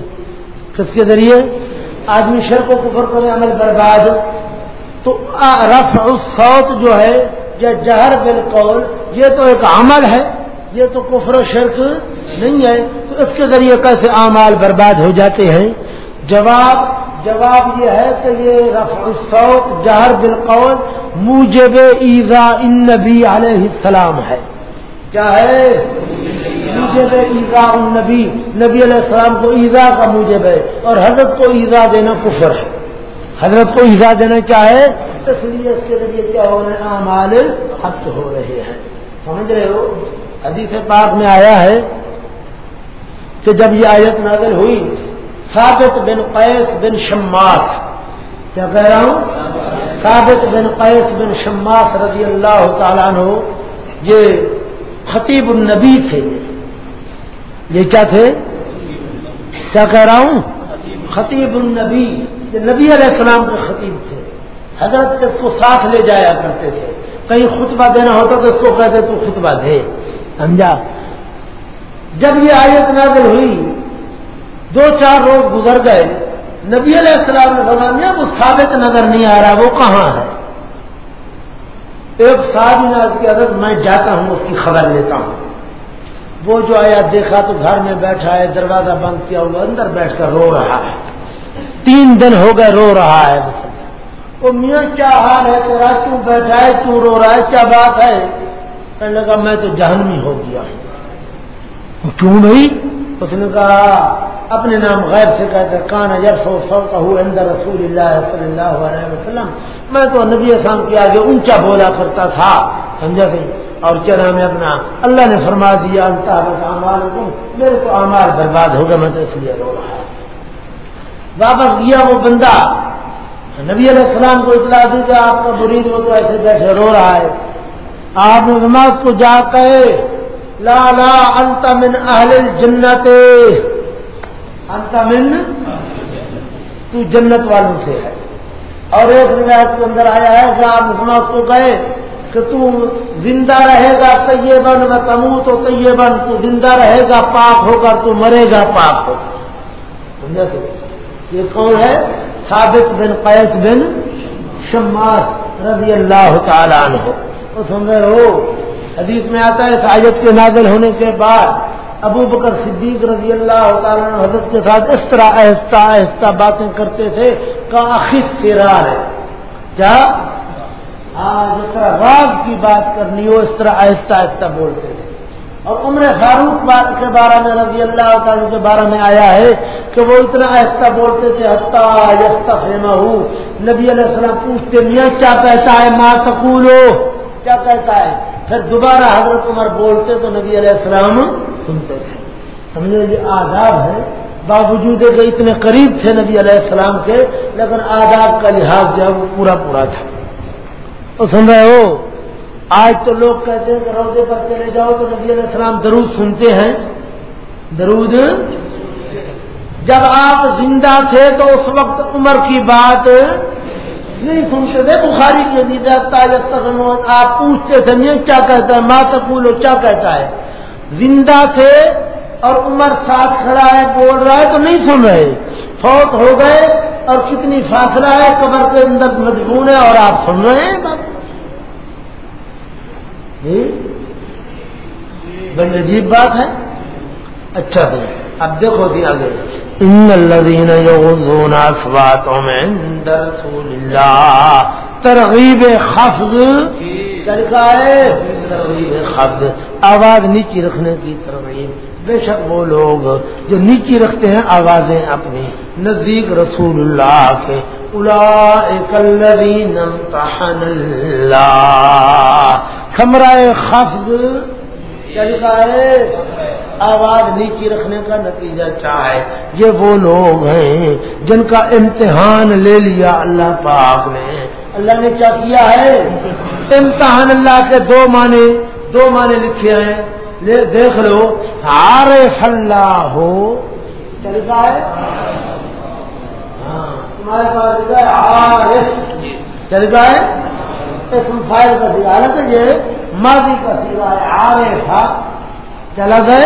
کس کے ذریعے؟ آدمی شرک و کفر کرے، عمل برباد۔ تو رف الصوت جو ہے، یا جہر بالقول، یہ تو ایک عمل ہے، یہ تو کفر و شرک نہیں ہے۔ تو اس کے ذریعے کیسے اعمال برباد ہو جاتے ہیں؟ جواب جواب یہ ہے کہ یہ رفع الصوت جہر بالقول موجب ایزا ان نبی علیہ السلام ہے۔ کیا ہے؟ موجب ایزا ان نبی نبی علیہ السلام کو ایزا کا موجب ہے اور حضرت کو ایزا دینا کفر ہے۔ حضرت کو ایزا دینا چاہے اس لیے اس کے ذریعے کیا ہو رہے ہیں؟ اعمال حق ہو رہے ہیں۔ سمجھ رہے ہو؟ حدیث پاک میں آیا ہے کہ جب یہ آیت نازل ہوئی ثابت بن قیس بن شماس. کیا کہہ رہا ہوں؟ ثابت بن قیس بن شماس رضی اللہ تعالیٰ عنہ، یہ خطیب النبی تھے۔ یہ کیا تھے؟ کیا کہہ رہا ہوں؟ خطیب النبی، یہ نبی علیہ السلام کے خطیب تھے۔ حضرت اس کو ساتھ لے جایا کرتے تھے۔ کہیں خطبہ دینا ہوتا تو اس کو کہتے تو خطبہ دے۔ سمجھا؟ جب یہ آیت نازل ہوئی دو چار روز گزر گئے۔ نبی علیہ السلام نے فرمایا وہ ثابت نظر نہیں آ رہا، وہ کہاں ہے؟ ایک سال کی عدد میں جاتا ہوں، اس کی خبر لیتا ہوں۔ وہ جو آیا، دیکھا تو گھر میں بیٹھا ہے، دروازہ بند کیا ہوا، اندر بیٹھ کر رو رہا ہے۔ تین دن ہو گئے رو رہا ہے۔ وہ میاں، کیا حال ہے تیرا؟ کیوں بیٹھا ہے؟ کیوں رو رہا ہے؟ کیا بات ہے؟ کہنے لگا، میں تو جہنمی ہو گیا ہوں۔ کیوں نہیں؟ اس نے کہا اپنے نام غیر سے کہتے کان یرف سو کا اندر رسول اللہ صلی اللہ علیہ وسلم۔ میں تو نبی اسلام کے آگے اونچا بولا کرتا تھا، سمجھا سی؟ اور کیا نام ہے اپنا اللہ نے فرما دیا امال میرے تو امال برباد ہوگا میں تو اس لیے رو رہا واپس گیا وہ بندہ۔ نبی علیہ السلام کو اطلاع دی کہ آپ کا برید وہ تو ایسے بیٹھے رو رہا ہے۔ آپ نے نماز کو جا کر لا لا انت من اہل الجنت. انت من تو جنت والوں سے ہے. اور ایک روایت کے اندر آیا ہے کہ آپ کو کہے کہ تو زندہ رہے گا طیبن بن میں کموں تو طیبن بن تو زندہ رہے گا، پاک ہو کر تو مرے گا، پاک ہو سمجھا تو یہ کون ہے؟ ثابت بن قیس بن شمار رضی اللہ تعالیٰ عنہ۔ تو سمجھ رہے ہو حدیث میں آتا ہے ساجت کے نازل ہونے کے بعد ابو بکر صدیق رضی اللہ تعالیٰ حضرت کے ساتھ اس طرح آہستہ آہستہ باتیں کرتے تھے کافی سیرار ہے۔ کیا؟ ہاں جس طرح راز کی بات کرنی ہو، اس طرح آہستہ آہستہ بولتے تھے۔ اور عمر فاروق کے بارے میں رضی اللہ تعالیٰ کے بارے میں آیا ہے کہ وہ اتنا آہستہ بولتے تھے حتہ آہستہ فیما ہوں نبی علیہ السلام پوچھتے، میاں، کیا کہتا ہے؟ ماں تقولو کیا کہتا ہے؟ پھر دوبارہ حضرت عمر بولتے تو نبی علیہ السلام سنتے تھے۔ سمجھے یہ آداب ہے، باوجود کہ اتنے قریب تھے نبی علیہ السلام کے، لیکن آداب کا لحاظ جو ہے وہ پورا پورا تھا۔ تو سن رہے ہو؟ آج تو لوگ کہتے ہیں کہ روزے پر چلے جاؤ تو نبی علیہ السلام درود سنتے ہیں۔ درود؟ جب آپ زندہ تھے تو اس وقت عمر کی بات نہیں سنتے تھے بخاری کے لیے آپ پوچھتے تھے، میں کیا کہتا ہے ماں تقول کیا کہتا ہے؟ زندہ تھے اور عمر ساتھ کھڑا ہے، بول رہا ہے تو نہیں سن رہے۔ فوت ہو گئے اور کتنی فاصلہ ہے، قبر کے اندر مجبور ہے اور آپ سن رہے ہیں بات۔ جی؟ بڑی عجیب بات ہے۔ اچھا جی اب دیکھو دیا جی گیا ان الذين يغضون اصواتهم عند رسول الله ترغیب خفض لکھا ہے۔ ترغیب خفض آواز نیچی رکھنے کی ترغیب۔ بے شک وہ لوگ جو نیچی رکھتے ہیں آوازیں اپنی۔ نزدیک رسول اللہ کے۔ کمرائے خفض طریقہ ہے۔ آواز نیچی رکھنے کا نتیجہ چاہے یہ وہ لوگ ہیں جن کا امتحان لے لیا اللہ پاک نے۔ اللہ نے کیا کیا ہے؟ امتحان اللہ کے دو معنی دو معنی لکھے ہیں۔ لے، دیکھ لو۔ ہار اللہ ہو طریقہ ہے؟ ہاں تمہارے پاس آر طریقہ ہے؟ اسم فائل کا سیدھا حالانکہ یہ ماضی کا سیدھا ہے آرے تھا چلا گئے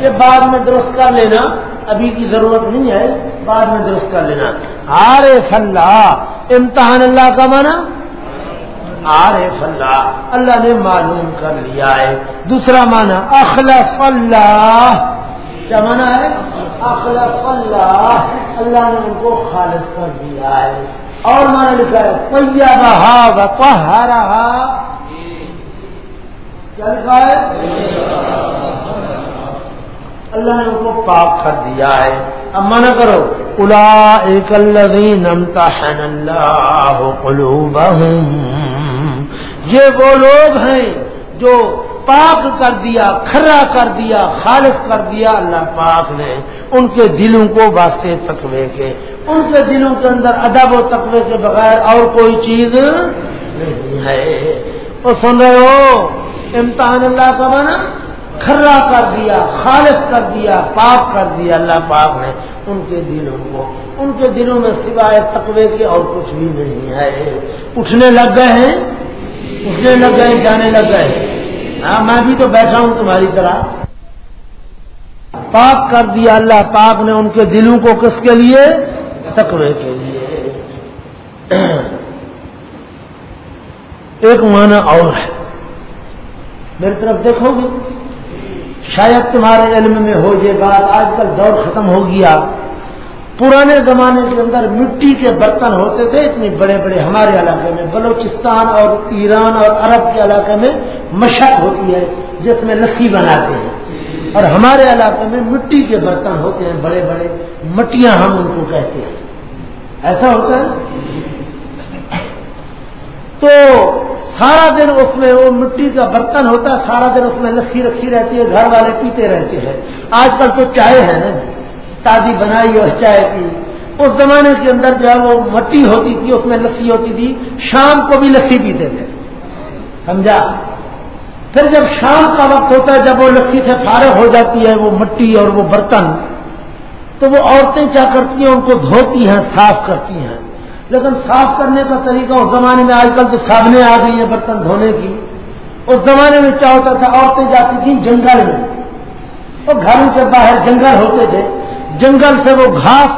یہ بعد میں درست کر لینا ابھی کی ضرورت نہیں ہے، بعد میں درست کر لینا۔ آرے اللہ امتحان اللہ کا مانا؟ آرے اللہ اللہ نے معلوم کر لیا ہے۔ دوسرا مانا، اخلف اللہ۔ کیا مانا ہے؟ اخلف اللہ اللہ نے ان کو خالص کر دیا ہے۔ اور میں نے لکھا ہے پیا رہا رہا کیا لکھا ہے؟ اللہ نے ان کو پاک کر دیا ہے۔ اب منع کرو۔ الا ایک نمتا یہ وہ لوگ ہیں جو پاک کر دیا، کھرا کر دیا، خالص کر دیا اللہ پاک نے۔ ان کے دلوں کو واسطے تقوی کے۔ ان کے دلوں کے اندر ادب و تقوی کے بغیر اور کوئی چیز نہیں ہے۔ وہ سن رہے ہو؟ امتحان اللہ کا مانا کھرا کر دیا، خالص کر دیا، پاک کر دیا، اللہ پاک نے ان کے دلوں کو، ان کے دلوں میں سوائے تقوی کے اور کچھ بھی نہیں ہے۔ اٹھنے لگ گئے ہیں، اٹھنے لگ گئے، جانے لگ گئے۔ ہاں میں بھی تو بیٹھا ہوں تمہاری طرح۔ پاک کر دیا اللہ پاک نے ان کے دلوں کو کس کے لیے؟ تقوی کے لیے۔ ایک معنی اور ہے۔ میری طرف دیکھو گے۔ شاید تمہارے علم میں ہو یہ بات آج کل دور ختم ہو گیا۔ پرانے زمانے کے اندر مٹی کے برتن ہوتے تھے، اتنے بڑے بڑے ہمارے علاقے میں، بلوچستان اور ایران اور عرب کے علاقے میں مشق ہوتی ہے، جس میں لسی بناتے ہیں۔ اور ہمارے علاقے میں مٹی کے برتن ہوتے ہیں، بڑے بڑے مٹیاں ہم ان کو کہتے ہیں۔ ایسا ہوتا ہے؟ تو سارا دن اس میں وہ مٹی کا برتن ہوتا ہے، سارا دن اس میں لسی رکھی رہتی ہے، گھر والے پیتے رہتے ہیں۔ آج کل تو چائے ہے نا جی، تازی بنائی اور چائے کی اس زمانے کے اندر جو ہے وہ مٹی ہوتی تھی، اس میں لسی ہوتی تھی۔ شام کو بھی لسی پیتے تھے۔ سمجھا؟ پھر جب شام کا وقت ہوتا ہے، جب وہ لسی سے فارغ ہو جاتی ہے، وہ مٹی اور وہ برتن، تو وہ عورتیں کیا کرتی ہیں؟ ان کو دھوتی ہیں، صاف کرتی ہیں۔ لیکن صاف کرنے کا طریقہ اس زمانے میں آج کل تو صابنیں آ گئی ہیں برتن دھونے کی۔ اس زمانے میں کیا ہوتا تھا؟ عورتیں جاتی تھیں جنگل میں۔ اور گھروں کے باہر جنگل ہوتے تھے۔ جنگل سے وہ گھاس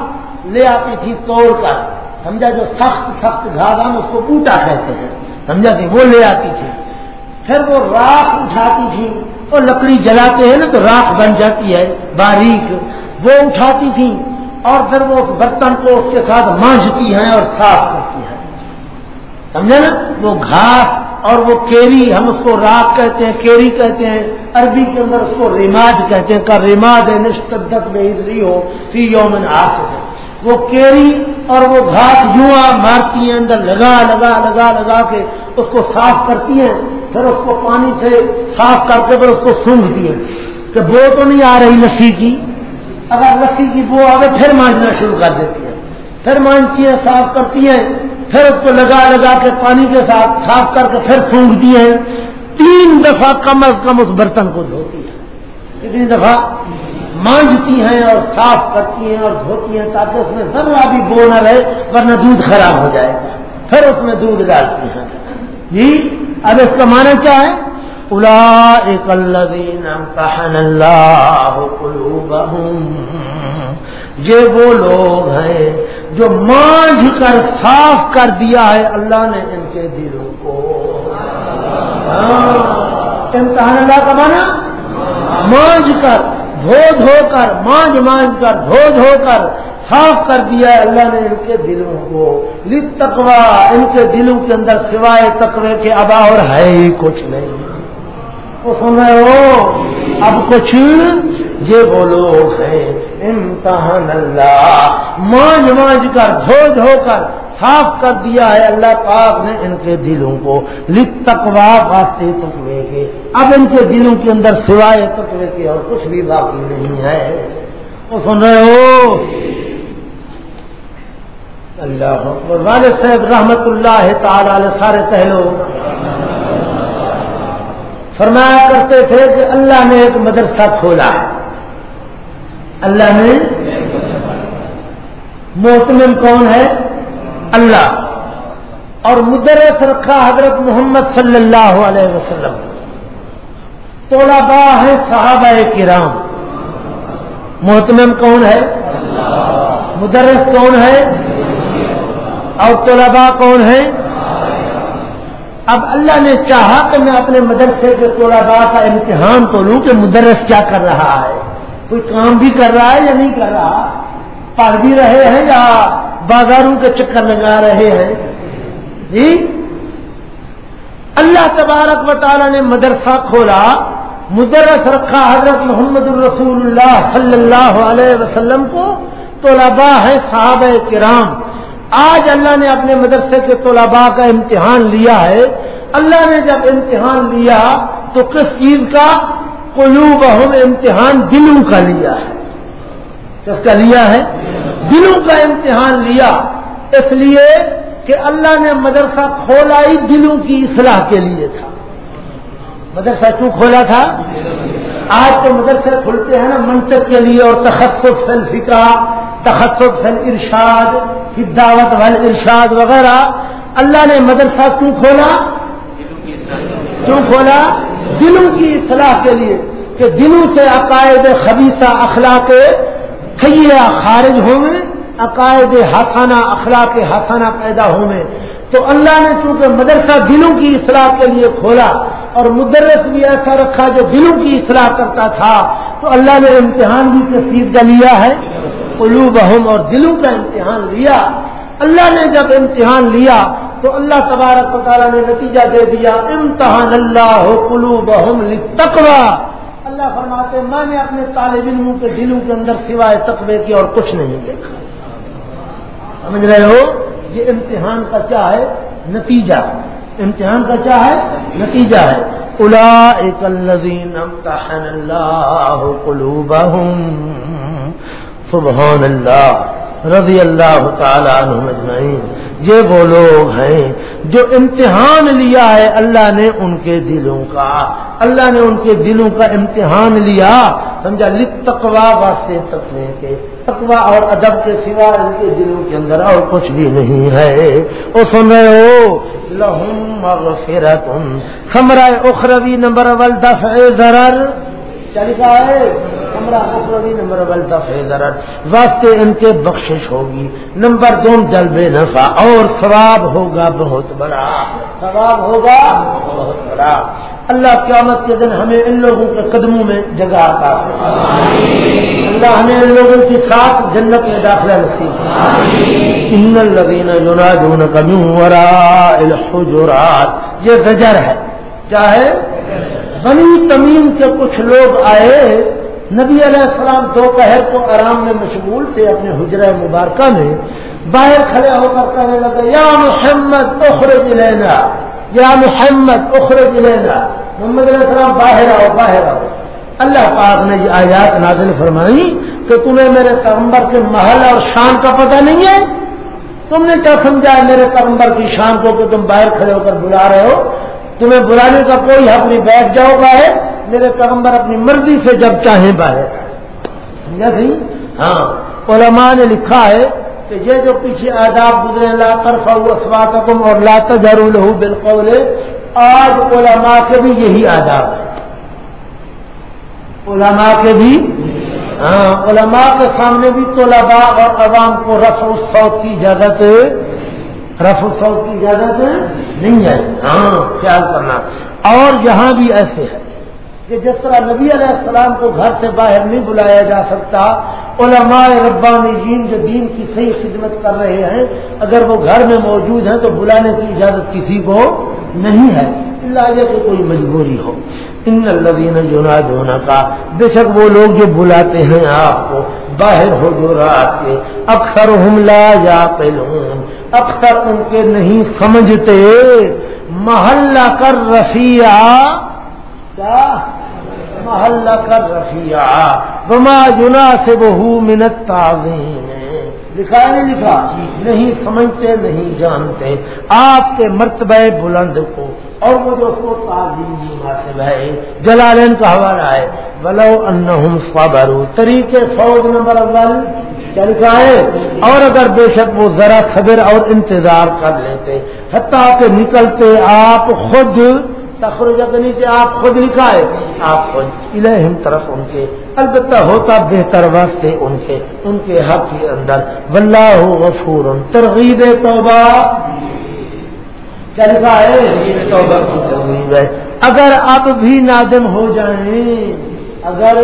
لے آتی تھی توڑ کر۔ سمجھا؟ جو سخت سخت گھاس ہم اس کو بوٹا کہتے ہیں۔ سمجھا تھی وہ لے آتی تھی۔ پھر وہ راکھ اٹھاتی تھی۔ وہ لکڑی جلاتے ہیں نا تو راکھ بن جاتی ہے، باریک۔ وہ اٹھاتی تھی اور پھر وہ اس برتن کو اس کے ساتھ مانجتی ہیں اور صاف کرتی ہیں۔ سمجھا نا؟ وہ گھاس اور وہ کیری، ہم اس کو رات کہتے ہیں، کیری کہتے ہیں۔ عربی کے اندر اس کو ریماج کہتے ہیں، کا ریماج ہے، نشتدت میں ادری ہو، فی یومن آس ہے۔ وہ کیری اور وہ گھاس جوا مارتی ہیں، اندر لگا لگا لگا لگا کے اس کو صاف کرتی ہیں۔ پھر اس کو پانی سے صاف کر کے پھر اس کو سونگتی ہیں کہ بو تو نہیں آ رہی لسی کی اگر لسی کی بو آگے پھر مانجنا شروع کر دیتی ہیں پھر مانجتی ہیں صاف کرتی ہیں، پھر اس کو لگا لگا کے پانی کے ساتھ صاف کر کے پھر سونگتی ہے تین دفعہ کم از کم اس برتن کو دھوتی ہے کتنی دفعہ؟ مانجتی ہیں اور صاف کرتی ہیں اور دھوتی ہیں تاکہ اس میں ذرا بھی بو نہ رہے، ورنہ دودھ خراب ہو جائے گا۔ پھر اس میں دودھ ڈالتی ہیں۔ جی اب اس کا معنی کیا ہے؟ الا ایک اللہ یہ وہ لوگ ہیں جو مانج کر صاف کر دیا ہے، اللہ نے ان کے دلوں کو۔ امتحان اللہ کا مانا؟ مانج کر، دھو دھو کر مانج مانج کر، دھو دھو کر صاف کر دیا ہے، اللہ نے ان کے دلوں کو۔ لت تکوا ان کے دلوں کے اندر سوائے تقوی کے ابا اور ہے ہی کچھ نہیں۔ وہ سن رہے ہو اب کچھ یہ وہ لوگ ہیں، امتحان اللہ۔ مانج مانج کر دھو دھو کر صاف کر دیا ہے۔ اللہ پاک نے ان کے دلوں کو لکھ تکوا واسطے تقوی کے۔ اب ان کے دلوں کے اندر سوائے تقوی کے اور کچھ بھی باقی نہیں ہے۔ وہ سن رہے ہو اللہ والد صاحب رحمت اللہ تعالی سارے پہلو فرمایا کرتے تھے کہ اللہ نے ایک مدرسہ کھولا۔ اللہ نے محتمم کون ہے؟ اللہ۔ اور مدرس رکھا حضرت محمد صلی اللہ علیہ وسلم۔ طلباء ہے صحابہ کرام۔ محتمم کون ہے؟ مدرس کون ہے؟ اور طلباء کون ہے؟ اب اللہ نے چاہا کہ میں اپنے مدرسے کے طلباء کا امتحان تو لوں کہ مدرس کیا کر رہا ہے؟ کوئی کام بھی کر رہا ہے یا نہیں کر رہا؟ پڑھ بھی رہے ہیں یا بازاروں کے چکر لگا رہے ہیں؟ جی؟ اللہ تبارک و تعالی نے مدرسہ کھولا، مدرس رکھا حضرت محمد الرسول اللہ صلی اللہ علیہ وسلم کو، طلباء ہے صحابہ کرام۔ آج اللہ نے اپنے مدرسے کے طلباء کا امتحان لیا ہے۔ اللہ نے جب امتحان لیا تو کس چیز کا؟ قلوب ہم امتحان دلوں کا لیا ہے۔ کس کا لیا ہے؟ دلوں کا امتحان لیا۔ اس لیے کہ اللہ نے مدرسہ کھولا ہی دلوں کی اصلاح کے لیے تھا۔ مدرسہ کیوں کھولا تھا؟ آج تو مدرسے کھلتے ہیں نا منطق کے لیے اور تخصص فلفکا تخصص فل ارشاد دعوت وال ارشاد وغیرہ اللہ نے مدرسہ کیوں کھولا؟ کیوں کھولا؟ دلوں کی اصلاح کے لیے کہ دلوں سے عقائد خبیصہ اخلاق خیرہ خارج ہوں گے، عقائد ہاتھانہ اخلاق ہاتھانہ پیدا ہوں گے۔ تو اللہ نے چونکہ مدرسہ دلوں کی اصلاح کے لیے کھولا اور مدرس بھی ایسا رکھا جو دلوں کی اصلاح کرتا تھا، تو اللہ نے امتحان بھی کثیر کا لیا ہے۔ قلوب اور دلوں کا امتحان لیا۔ اللہ نے جب امتحان لیا تو اللہ تبارک و تعالیٰ نے نتیجہ دے دیا۔ امتحان اللہ قلوب تقوا اللہ فرماتے میں نے اپنے طالب علموں کے دلوں کے اندر سوائے تقوی کی اور کچھ نہیں دیکھا۔ سمجھ رہے ہو؟ یہ امتحان کا کیا ہے؟ نتیجہ۔ امتحان کا کیا ہے؟ نتیجہ ہے۔ الا ایک اللہ سبحان اللہ، رضی اللہ تعالیٰ عنہ مجمعین یہ وہ لوگ ہیں جو امتحان لیا ہے اللہ نے ان کے دلوں کا۔ اللہ نے ان کے دلوں کا امتحان لیا، سمجھا؟ لکھ واسطے تقوی کے تقوا اور ادب کے سوا ان کے دلوں کے اندر اور کچھ بھی نہیں ہے۔ وہ سن رہے ہو؟ لہم مغفرت خمرہ اخروی نمبر اول، دفع ضرر۔ کیا لکھا ہے نمبر واسطے ان کے بخشش ہوگی۔ نمبر دو، جلب نفع، اور ثواب ہوگا بہت بڑا۔ ثواب ہوگا بہت بڑا۔ اللہ قیامت کے دن ہمیں ان لوگوں کے قدموں میں جگہ آتا اللہ ہمیں ان لوگوں کے ساتھ جنت میں داخلہ نصیب ان الذین ینادونک من وراء الحجرات۔ یہ زجر ہے۔ چاہے بنی تمیم کے کچھ لوگ آئے نبی علیہ السلام دوپہر کو آرام میں مشغول تھے اپنے حجرہ مبارکہ میں، باہر کھڑے ہو کر کہنے لگے، یا محمد، اخرج لینا یا محمد، اخرج لینا محمد علیہ السلام باہر آؤ باہر آؤ۔ اللہ پاک نے یہ آیات نازل فرمائی کہ تمہیں میرے پیغمبر کے محل اور شان کا پتہ نہیں ہے۔ تم نے کیا سمجھا ہے میرے پیغمبر کی شان کو کہ تم باہر کھڑے ہو کر بلا رہے ہو؟ تمہیں بلانے کا کوئی حق نہیں، بیٹھ جاؤ باہر۔ میرے پیغمبر اپنی مرضی سے جب چاہیں باہر۔ سی؟ ہاں۔ علماء نے لکھا ہے کہ یہ جو پیچھے آداب گزرے، لا طرف اسواتکم اور لا تجرو لہو بالقول، آج علماء کے بھی یہی آداب ہے۔ علماء کے بھی؟ ہاں۔ علماء کے سامنے بھی طلباء اور عوام کو رف الصوت کی اجازت رف الصوت کی اجازت نہیں ہے۔ ہاں۔ خیال کرنا۔ اور یہاں بھی ایسے ہے۔ کہ جس طرح نبی علیہ السلام کو گھر سے باہر نہیں بلایا جا سکتا، علماء ربانی جین جو دین کی صحیح خدمت کر رہے ہیں، اگر وہ گھر میں موجود ہیں تو بلانے کی اجازت کسی کو نہیں ہے۔ اللہ یہ کہ کوئی مجبوری ہو۔ ان الدین جونا جونا کا بے شک وہ لوگ جو بلاتے ہیں آپ کو، باہر ہو جو رات کے اکثر حملہ یا پہلون اکثر ان کے نہیں سمجھتے۔ محلہ کر رفیہ محلہ کر رفیہ بما جنا سے بہو منت تعظیم لکھا ہے نہیں لکھا؟ نہیں سمجھتے نہیں جانتے۔ آپ کے مرتبہ بلند کو اور وہ جو کو تعظیم ہے جلالین کا حوالہ ہے۔ بلو ان صبرو طریقے فوج نمبر اول کیا لکھا ہے؟ اور اگر بے شک وہ ذرا صبر اور انتظار کر لیتے حتیٰ کہ نکلتے آپ خود تخرج کے نیچے آپ خود لکھائے، آپ خود الہم طرف ان کے البتہ ہوتا بہتر واسطے ان سے، ان کے حق کے اندر۔ واللہ غفور، ترغیب توبہ۔ چل رہا ہے؟ توبہ کی ترغیب ہے۔ اگر اب بھی نادم ہو جائیں اگر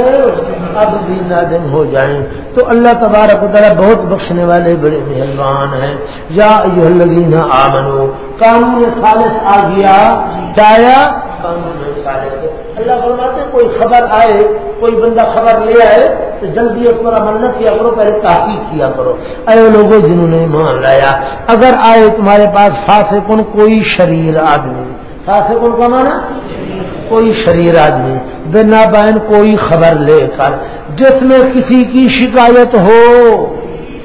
اب بھی نادم ہو جائیں تو اللہ تبارک تعالیٰ بہت بخشنے والے بڑے مہربان ہیں۔ یا الذین آمنو قانون خالص آ گیا۔ چایا قانون اللہ فرماتے کوئی خبر آئے، کوئی بندہ خبر لے آئے، تو جلدی اس پر عمل نہ کیا کرو، پہلے تحقیق کیا کرو۔ اے لوگوں جنہوں نے مان لایا، اگر آئے تمہارے پاس فاسقن، کوئی شریر آدمی۔ فاسقن کا مانا کوئی شریر آدمی، بنا بین کوئی خبر لے کر، جس میں کسی کی شکایت ہو،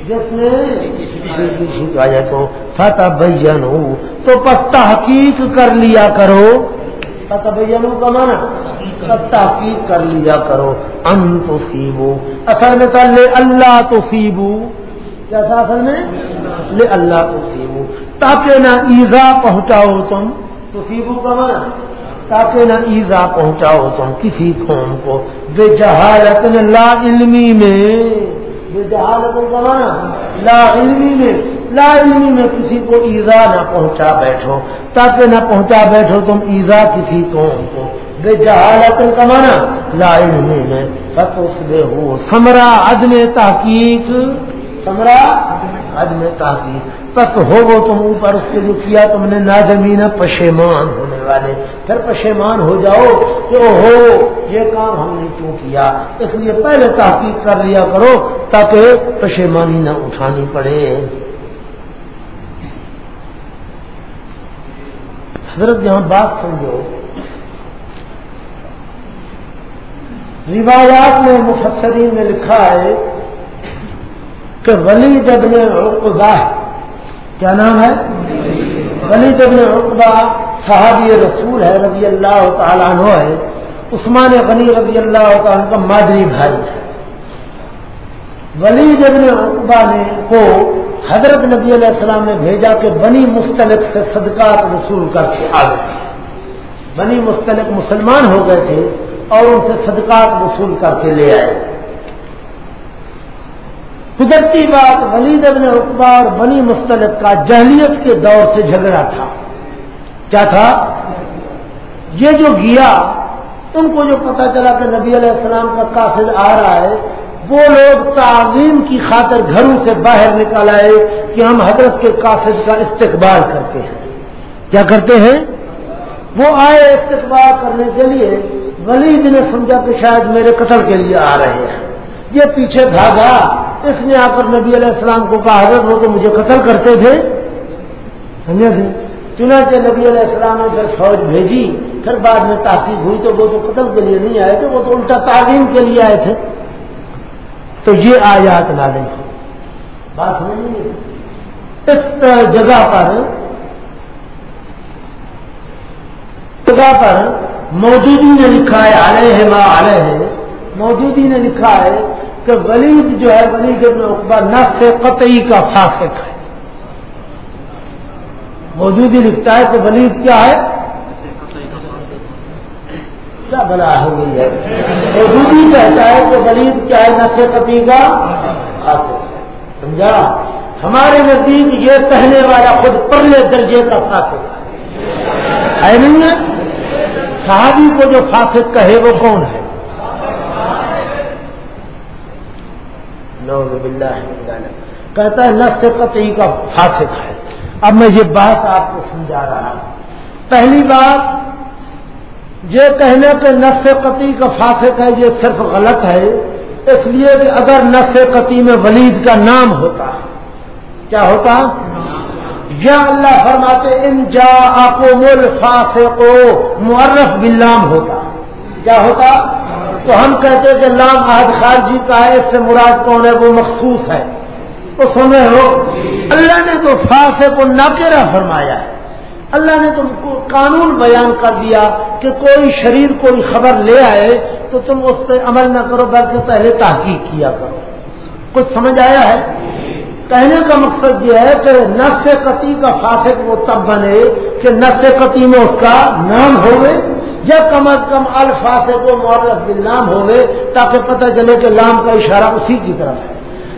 جس میں کسی کی شکایت ہو فتح بین ہو تو پس تحقیق کر لیا کرو۔ فتح بین کا مانا تحقیق کر لیا کرو۔ ان تو سیبو اصل میں کر لے اللہ تو سیبو کیا تھا اصل میں؟ لے اللہ تو سیبو تاکہ نہ ایزا پہنچاؤ تم۔ تو سیبو کا مانا تاکہ نہ ایزا پہنچاؤ تم کسی قوم کو، بے جہالت لا علمی میں۔ بے جہالت کمانا لا علمی میں۔ لا علمی میں کسی کو ایزا نہ پہنچا بیٹھو۔ تاکہ نہ پہنچا بیٹھو تم ایزا کسی قوم کو۔ بے جہالت کمانا لا علمی میں۔ ہو سمرا عدم تحقیق سمرا عدم تحقیق تک ہو تم اوپر، اس کے جو کیا تم نے نازمین پشیمان ہونے والے، پھر پشیمان ہو جاؤ کہ ہو یہ کام ہم نے کیوں کیا؟ اس لیے پہلے تحقیق کر لیا کرو تاکہ پشیمانی نہ اٹھانی پڑے۔ حضرت یہاں بات سمجھو۔ روایات میں مفسرین نے لکھا ہے کہ ولی جب نے کیا نام ہے؟ ولی ابن رقبہ صحابی رسول ہے، رضی اللہ تعالیٰ عنہ ہے، عثمان غنی رضی اللہ تعالیٰ کا مادری بھائی ہے۔ ولی ابن رقبہ نے کو حضرت نبی علیہ السلام نے بھیجا کہ بنی مستلق سے صدقات وصول کر کے آ گئے۔ بنی مستلق مسلمان ہو گئے تھے اور ان سے صدقات وصول کر کے لے آئے۔ قدرتی بات ولید ابن رقبہ اور بنی مستلق کا جہلیت کے دور سے جھگڑا تھا۔ کیا تھا؟ یہ جو گیا ان کو جو پتا چلا کہ نبی علیہ السلام کا قاصد آ رہا ہے، وہ لوگ تعلیم کی خاطر گھروں سے باہر نکال آئے کہ ہم حضرت کے قاصد کا استقبال کرتے ہیں۔ کیا کرتے ہیں؟ وہ آئے استقبال کرنے کے لیے، ولید نے سمجھا کہ شاید میرے قتل کے لیے آ رہے ہیں۔ یہ پیچھے بھاگا، اس نے آ کر نبی علیہ السلام کو کہا، حضرت وہ تو مجھے قتل کرتے تھے۔ سمجھے تھے؟ چنانچہ نبی علیہ السلام نے جب فوج بھیجی، پھر بعد میں تحقیق ہوئی تو وہ تو قتل کے لیے نہیں آئے تھے، وہ تو الٹا تعلیم کے لیے آئے تھے۔ تو یہ آیات لا لیں بات نہیں اس جگہ پر جگہ پر موجودی نے لکھا ہے آلے ہے ماں آلے ہے موجودی نے لکھا ہے کہ ولید جو ہے، ولید ابن اقبا نف قطعی کا فاسق ہے۔ موجودی لکھتا ہے کہ ولید کیا ہے؟ کیا بلا ہو گئی ہے موجودی کہتا ہے کہ ولید کیا ہے؟ نف قطعی کا سمجھا؟ ہمارے نزدیک یہ کہنے والا خود پرلے درجے کا فاسق ہے۔ نہیں؟ ہے صحابی کو جو فاسق کہے وہ کون ہے؟ کہتا ہے نفس قطعی کا فاسق ہے۔ اب میں یہ بات آپ کو سمجھا رہا ہوں۔ پہلی بات، یہ کہنے پہ نفس قطعی کا فاسق ہے، یہ صرف غلط ہے۔ اس لیے کہ اگر نفس قطعی میں ولید کا نام ہوتا، کیا ہوتا؟ یا اللہ فرماتے، ان جا کو مل معرف بلام ہوتا۔ کیا ہوتا؟ تو ہم کہتے کہ لام آج خارجی کا ہے، اس سے مراد کون ہے؟ وہ مخصوص ہے۔ تو سنے ہو۔ اللہ نے تو فاصے کو ناکیرا فرمایا ہے۔ اللہ نے تم کو قانون بیان کر دیا کہ کوئی شریر کوئی خبر لے آئے تو تم اس پہ عمل نہ کرو بلکہ پہلے تحقیق کیا کرو۔ کچھ سمجھ آیا ہے؟ کہنے کا مقصد یہ ہے کہ نس قطی کا فاسق وہ تب بنے کہ نس قطی میں اس کا نام ہوئے یا کم از کم الفاظ کو معرف بالنام ہوئے تاکہ پتہ چلے کہ لام کا اشارہ اسی کی طرف ہے۔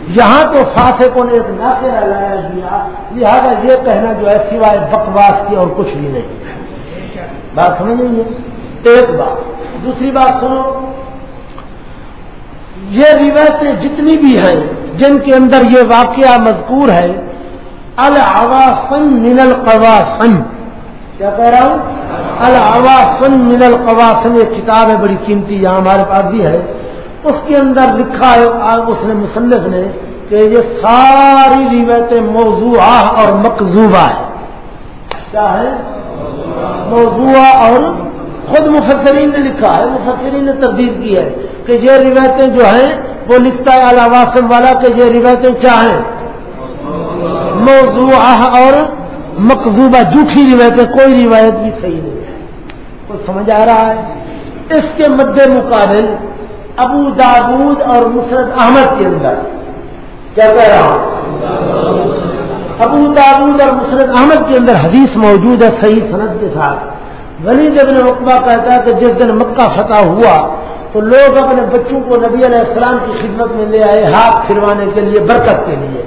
یہاں تو فاسقوں نے ایک ناطے لایا دیا لہٰذا یہ کہنا جو ہے سوائے بکواس کی اور کچھ بھی نہیں۔ بات سمجھ نہیں ہے ایک بات۔ دوسری بات سنو۔ یہ روایتیں جتنی بھی ہیں، جن کے اندر یہ واقعہ مذکور ہے الواسن من القواسن کیا کہہ رہا ہوں؟ الواسن من القواسن ایک کتاب ہے، بڑی قیمتی، یہاں ہمارے پاس بھی ہے۔ اس کے اندر لکھا ہے اس نے مصنف نے کہ یہ ساری روایتیں موضوع اور مقزوبہ ہے کیا ہے موضوع اور خود مفسرین نے لکھا ہے، مفسرین نے تردید کی ہے کہ یہ روایتیں جو ہیں، وہ لکھتا ہے الواسم والا کہ یہ روایتیں چاہیں موضوع اور مقزوبہ جھوٹھی روایتیں، کوئی روایت بھی صحیح نہیں ہے۔ کوئی سمجھ آ رہا ہے؟ اس کے مد مقابل ابو داود اور مسرت احمد کے اندر۔ کیا کہہ رہا ہوں؟ ابو داود اور مسرت احمد کے اندر حدیث موجود ہے صحیح صنعت کے ساتھ۔ ولی جب نے کہتا ہے کہ جس دن مکہ فتح ہوا تو لوگ اپنے بچوں کو نبی علیہ السلام کی خدمت میں لے آئے ہاتھ پھروانے کے لیے برکت کے لیے۔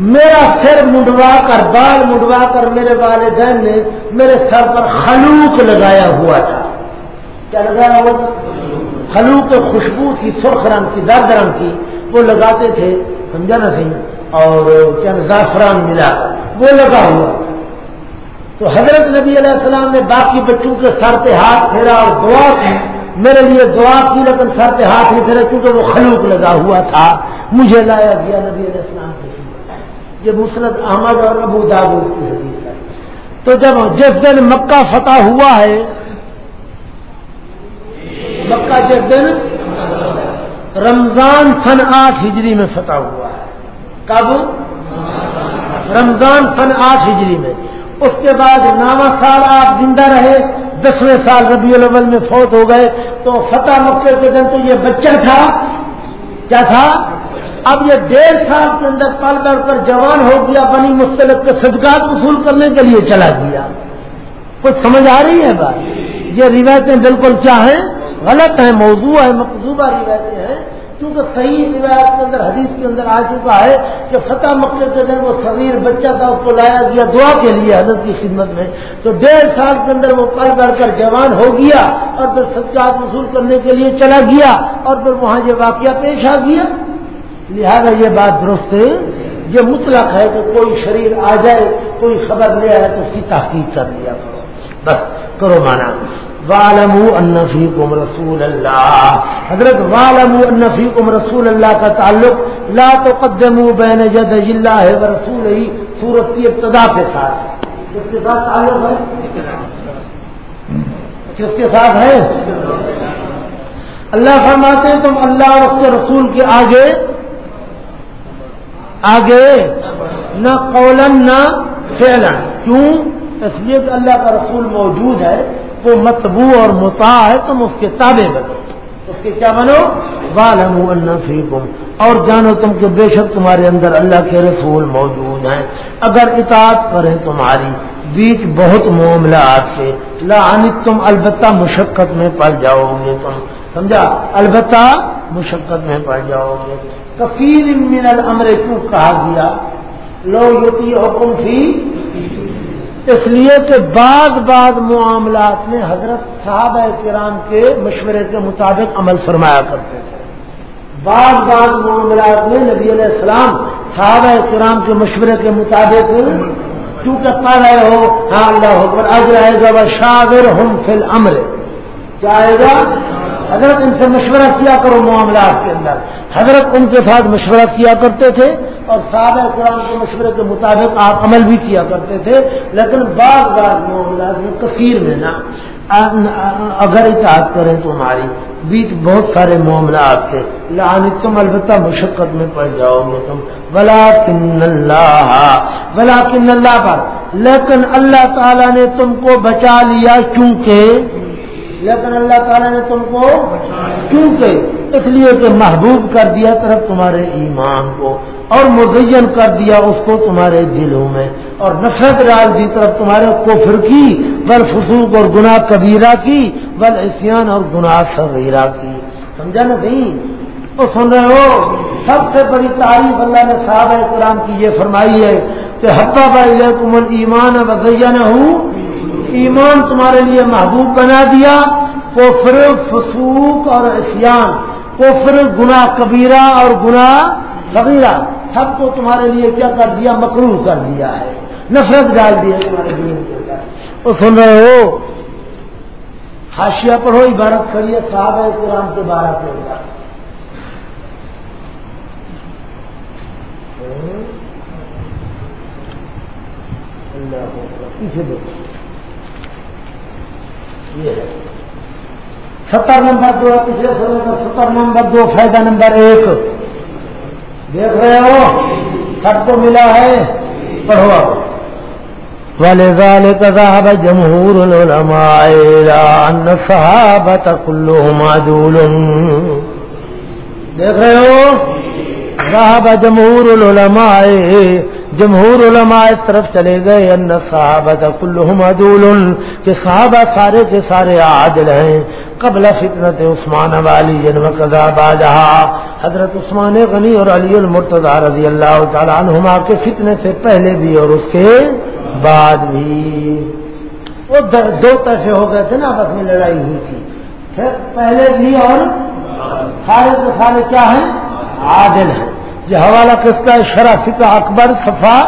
میرا سر منڈوا کر، بال منڈوا کر میرے والدین نے میرے سر پر خلوق لگایا ہوا تھا۔ کیا لگایا ہوا تھا؟ خلو کے خوشبو تھی، سرخ رنگ کی، درد رنگ کی، وہ لگاتے تھے، سمجھا نا صحیح اور کیا زعفران ملا۔ وہ لگا ہوا۔ تو حضرت نبی علیہ السلام نے باقی بچوں کے سر پہ ہاتھ پھیرا اور دعا کی۔ میرے لیے دعا کی، لیکن سر پہ ہاتھ نہیں پھیرا، کیونکہ وہ خلوق لگا ہوا تھا۔ مجھے لایا گیا نبی علیہ السلام کے یہ مسرت احمد اور ابو دابود کی حدیث ہے۔ تو جب جس دن مکہ فتح ہوا ہے مکہ جس دن رمضان سن آٹھ ہجری میں فتح ہوا ہے۔ کب؟ رمضان سن آٹھ ہجری میں۔ اس کے بعد نامہ سال آپ زندہ رہے، دسویں سال ربیع الاول میں فوت ہو گئے، تو فتح مکے کے دن تو یہ بچہ تھا۔ کیا تھا؟ اب یہ ڈیڑھ سال کے اندر پل بڑھ کر جوان ہو گیا، بنی مستلق کے صدقات وصول کرنے کے لیے چلا گیا۔ کچھ سمجھ آ رہی ہے بات یہ روایتیں بالکل چاہیں غلط ہے موضوع ہے مقصوبہ روایتیں ہیں۔ کیونکہ صحیح روایت کے اندر، حدیث کے اندر آ چکا ہے کہ فتح مکے کے دن وہ صغیر بچہ تھا، اس کو لایا گیا دعا کے لیے حضرت کی خدمت میں۔ تو ڈیڑھ سال کے اندر وہ پڑھ بڑھ کر جوان ہو گیا اور پھر سچات وصول کرنے کے لیے چلا گیا اور پھر وہاں یہ واقعہ پیش آ گیا۔ لہذا یہ بات درست ہے۔ یہ مطلق ہے کہ کوئی شریر آ جائے، کوئی خبر لے آئے تو اس کی تحقیق کر لیا کرو۔ بس، کرو مانا والم رسول اللہ۔ حضرت والم النفیقم رسول اللہ کا تعلق لا تقدموا بین جد اللہ و رسول ہی سورت کی ابتدا کے ساتھ۔ کس کے ساتھ تعلق ہے؟ کس کے ساتھ ہے؟ اللہ فرماتے ہیں تم اللہ اور اس کے رسول کے آگے آگے نہ قولن نہ فعلن کیوں؟ اس لیے کہ اللہ کا رسول موجود ہے۔ وہ متبو اور متا ہے تم اس کے تابے بنو۔ اس کے کیا بنو؟ والم فیکم اور جانو تم کہ بے شک تمہارے اندر اللہ کے رسول موجود ہیں۔ اگر اطاعت کریں تمہاری، بیچ بہت معاملات سے۔ لعنت تم البتہ مشقت میں پڑ جاؤ گے تم۔ سمجھا؟ البتہ مشقت میں پڑ جاؤ گے۔ کفیل من الامر، کیوں کہا گیا؟ لو یوتی حکم تھی اس لیے کہ بعض بعض معاملات میں حضرت صحابہ کرام کے مشورے کے مطابق عمل فرمایا کرتے تھے۔ بعض بعض معاملات میں نبی علیہ السلام صحابہ کرام کے مشورے کے مطابق کیونکہ پڑھ رہے ہو ہاں اللہ حکمر اج رہے گا شاگر ہم فل امر چاہے گا حضرت ان سے مشورہ کیا کرو معاملات کے اندر۔ حضرت ان کے ساتھ مشورہ کیا کرتے تھے اور سارے قرآن کے مشورے کے مطابق آپ عمل بھی کیا کرتے تھے، لیکن بعض بعض معاملات میں کثیر میں نا اگر اطاعت کریں تو ہماری بیچ بہت سارے معاملات سے لانی تم، البتہ مشقت میں پڑ جاؤ گے تم۔ بلا کن اللہ بلا کن اللہ پر لیکن اللہ تعالیٰ نے تم کو بچا لیا کیونکہ لیکن اللہ تعالیٰ نے تم کو کیونکہ اس لیے کہ محبوب کر دیا طرف تمہارے ایمان کو اور مزین کر دیا اس کو تمہارے دلوں میں اور نفرت ڈال دی طرف تمہارے کفر کی، بل فسوق اور گناہ کبیرہ کی، بل اسیان اور گناہ صغیرہ کی۔ سمجھا نا نہیں تو سن رہے ہو؟ سب سے بڑی تعریف اللہ نے صحابہ کرام کی یہ فرمائی ہے کہ حقہ بھائی کمل ایمان وزیہ نہ ہوں ایمان تمہارے لیے محبوب بنا دیا کوفر فسوق اور اسیان کوفر گنا کبیرہ اور گنا صغیرہ سب کو تمہارے لیے کیا کر دیا؟ مکرو کر دیا ہے۔ نفرت ڈال دیا تمہارے دین کے اندر۔ وہ سن رہے ہو؟ حاشیہ پڑھو، عبارت کریے صاحب ہے قرآن کے بارہ کے اندر۔ پیچھے دیکھو۔ یہ ہے۔ ستر نمبر دو پچھلے سمے کا ستر نمبر دو فائدہ نمبر ایک۔ دیکھ رہے ہو؟ سب کو ملا ہے؟ پڑھو ولذلك ذهب جمهور العلماء إلى أن الصحابة كلهم عدول دیکھ رہے ہو؟ ذهب جمهور العلماء جمہور علماء اس طرف چلے گئے، ان صحابہ کلہم عدول، کہ صحابہ سارے کے سارے عادل ہیں۔ قبل فطنت عثمان والی جنم قضا حضرت عثمان غنی اور علی المرتضی رضی اللہ تعالیٰ عنہما کے فتنے سے پہلے بھی اور اس کے بعد بھی۔ وہ دو طرفے ہو گئے تھے نا بس میں لڑائی ہوئی تھی۔ پھر پہلے بھی اور سارے کے سارے کیا ہیں؟ عادل ہیں۔ یہ حوالہ کس کا شرح فکا اکبر صفا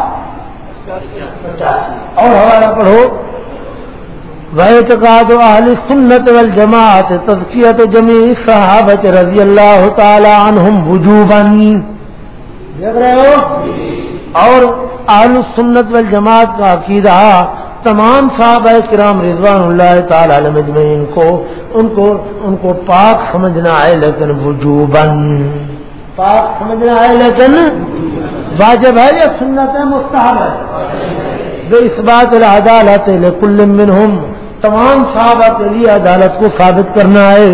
اور حوالہ پڑھو۔ اعتقاد اہل سنت والجماعت تزکیت جمیع صحابت رضی اللہ تعالی عنہم وجوبا۔ دیکھ رہے ہو؟ اور اہل سنت والجماعت کا عقیدہ تمام صحابہ کرام رضوان اللہ تعالی علیہ مجمعین کو ان کو ان کو پاک سمجھنا ہے لیکن وجوباً۔ پاک سمجھنا ہے لیکن واجب ہے یا سنت ہے مستحب ہے؟ بے اس بات عدالت کل منہم، تمام صحابہ کے لیے عدالت کو ثابت کرنا ہے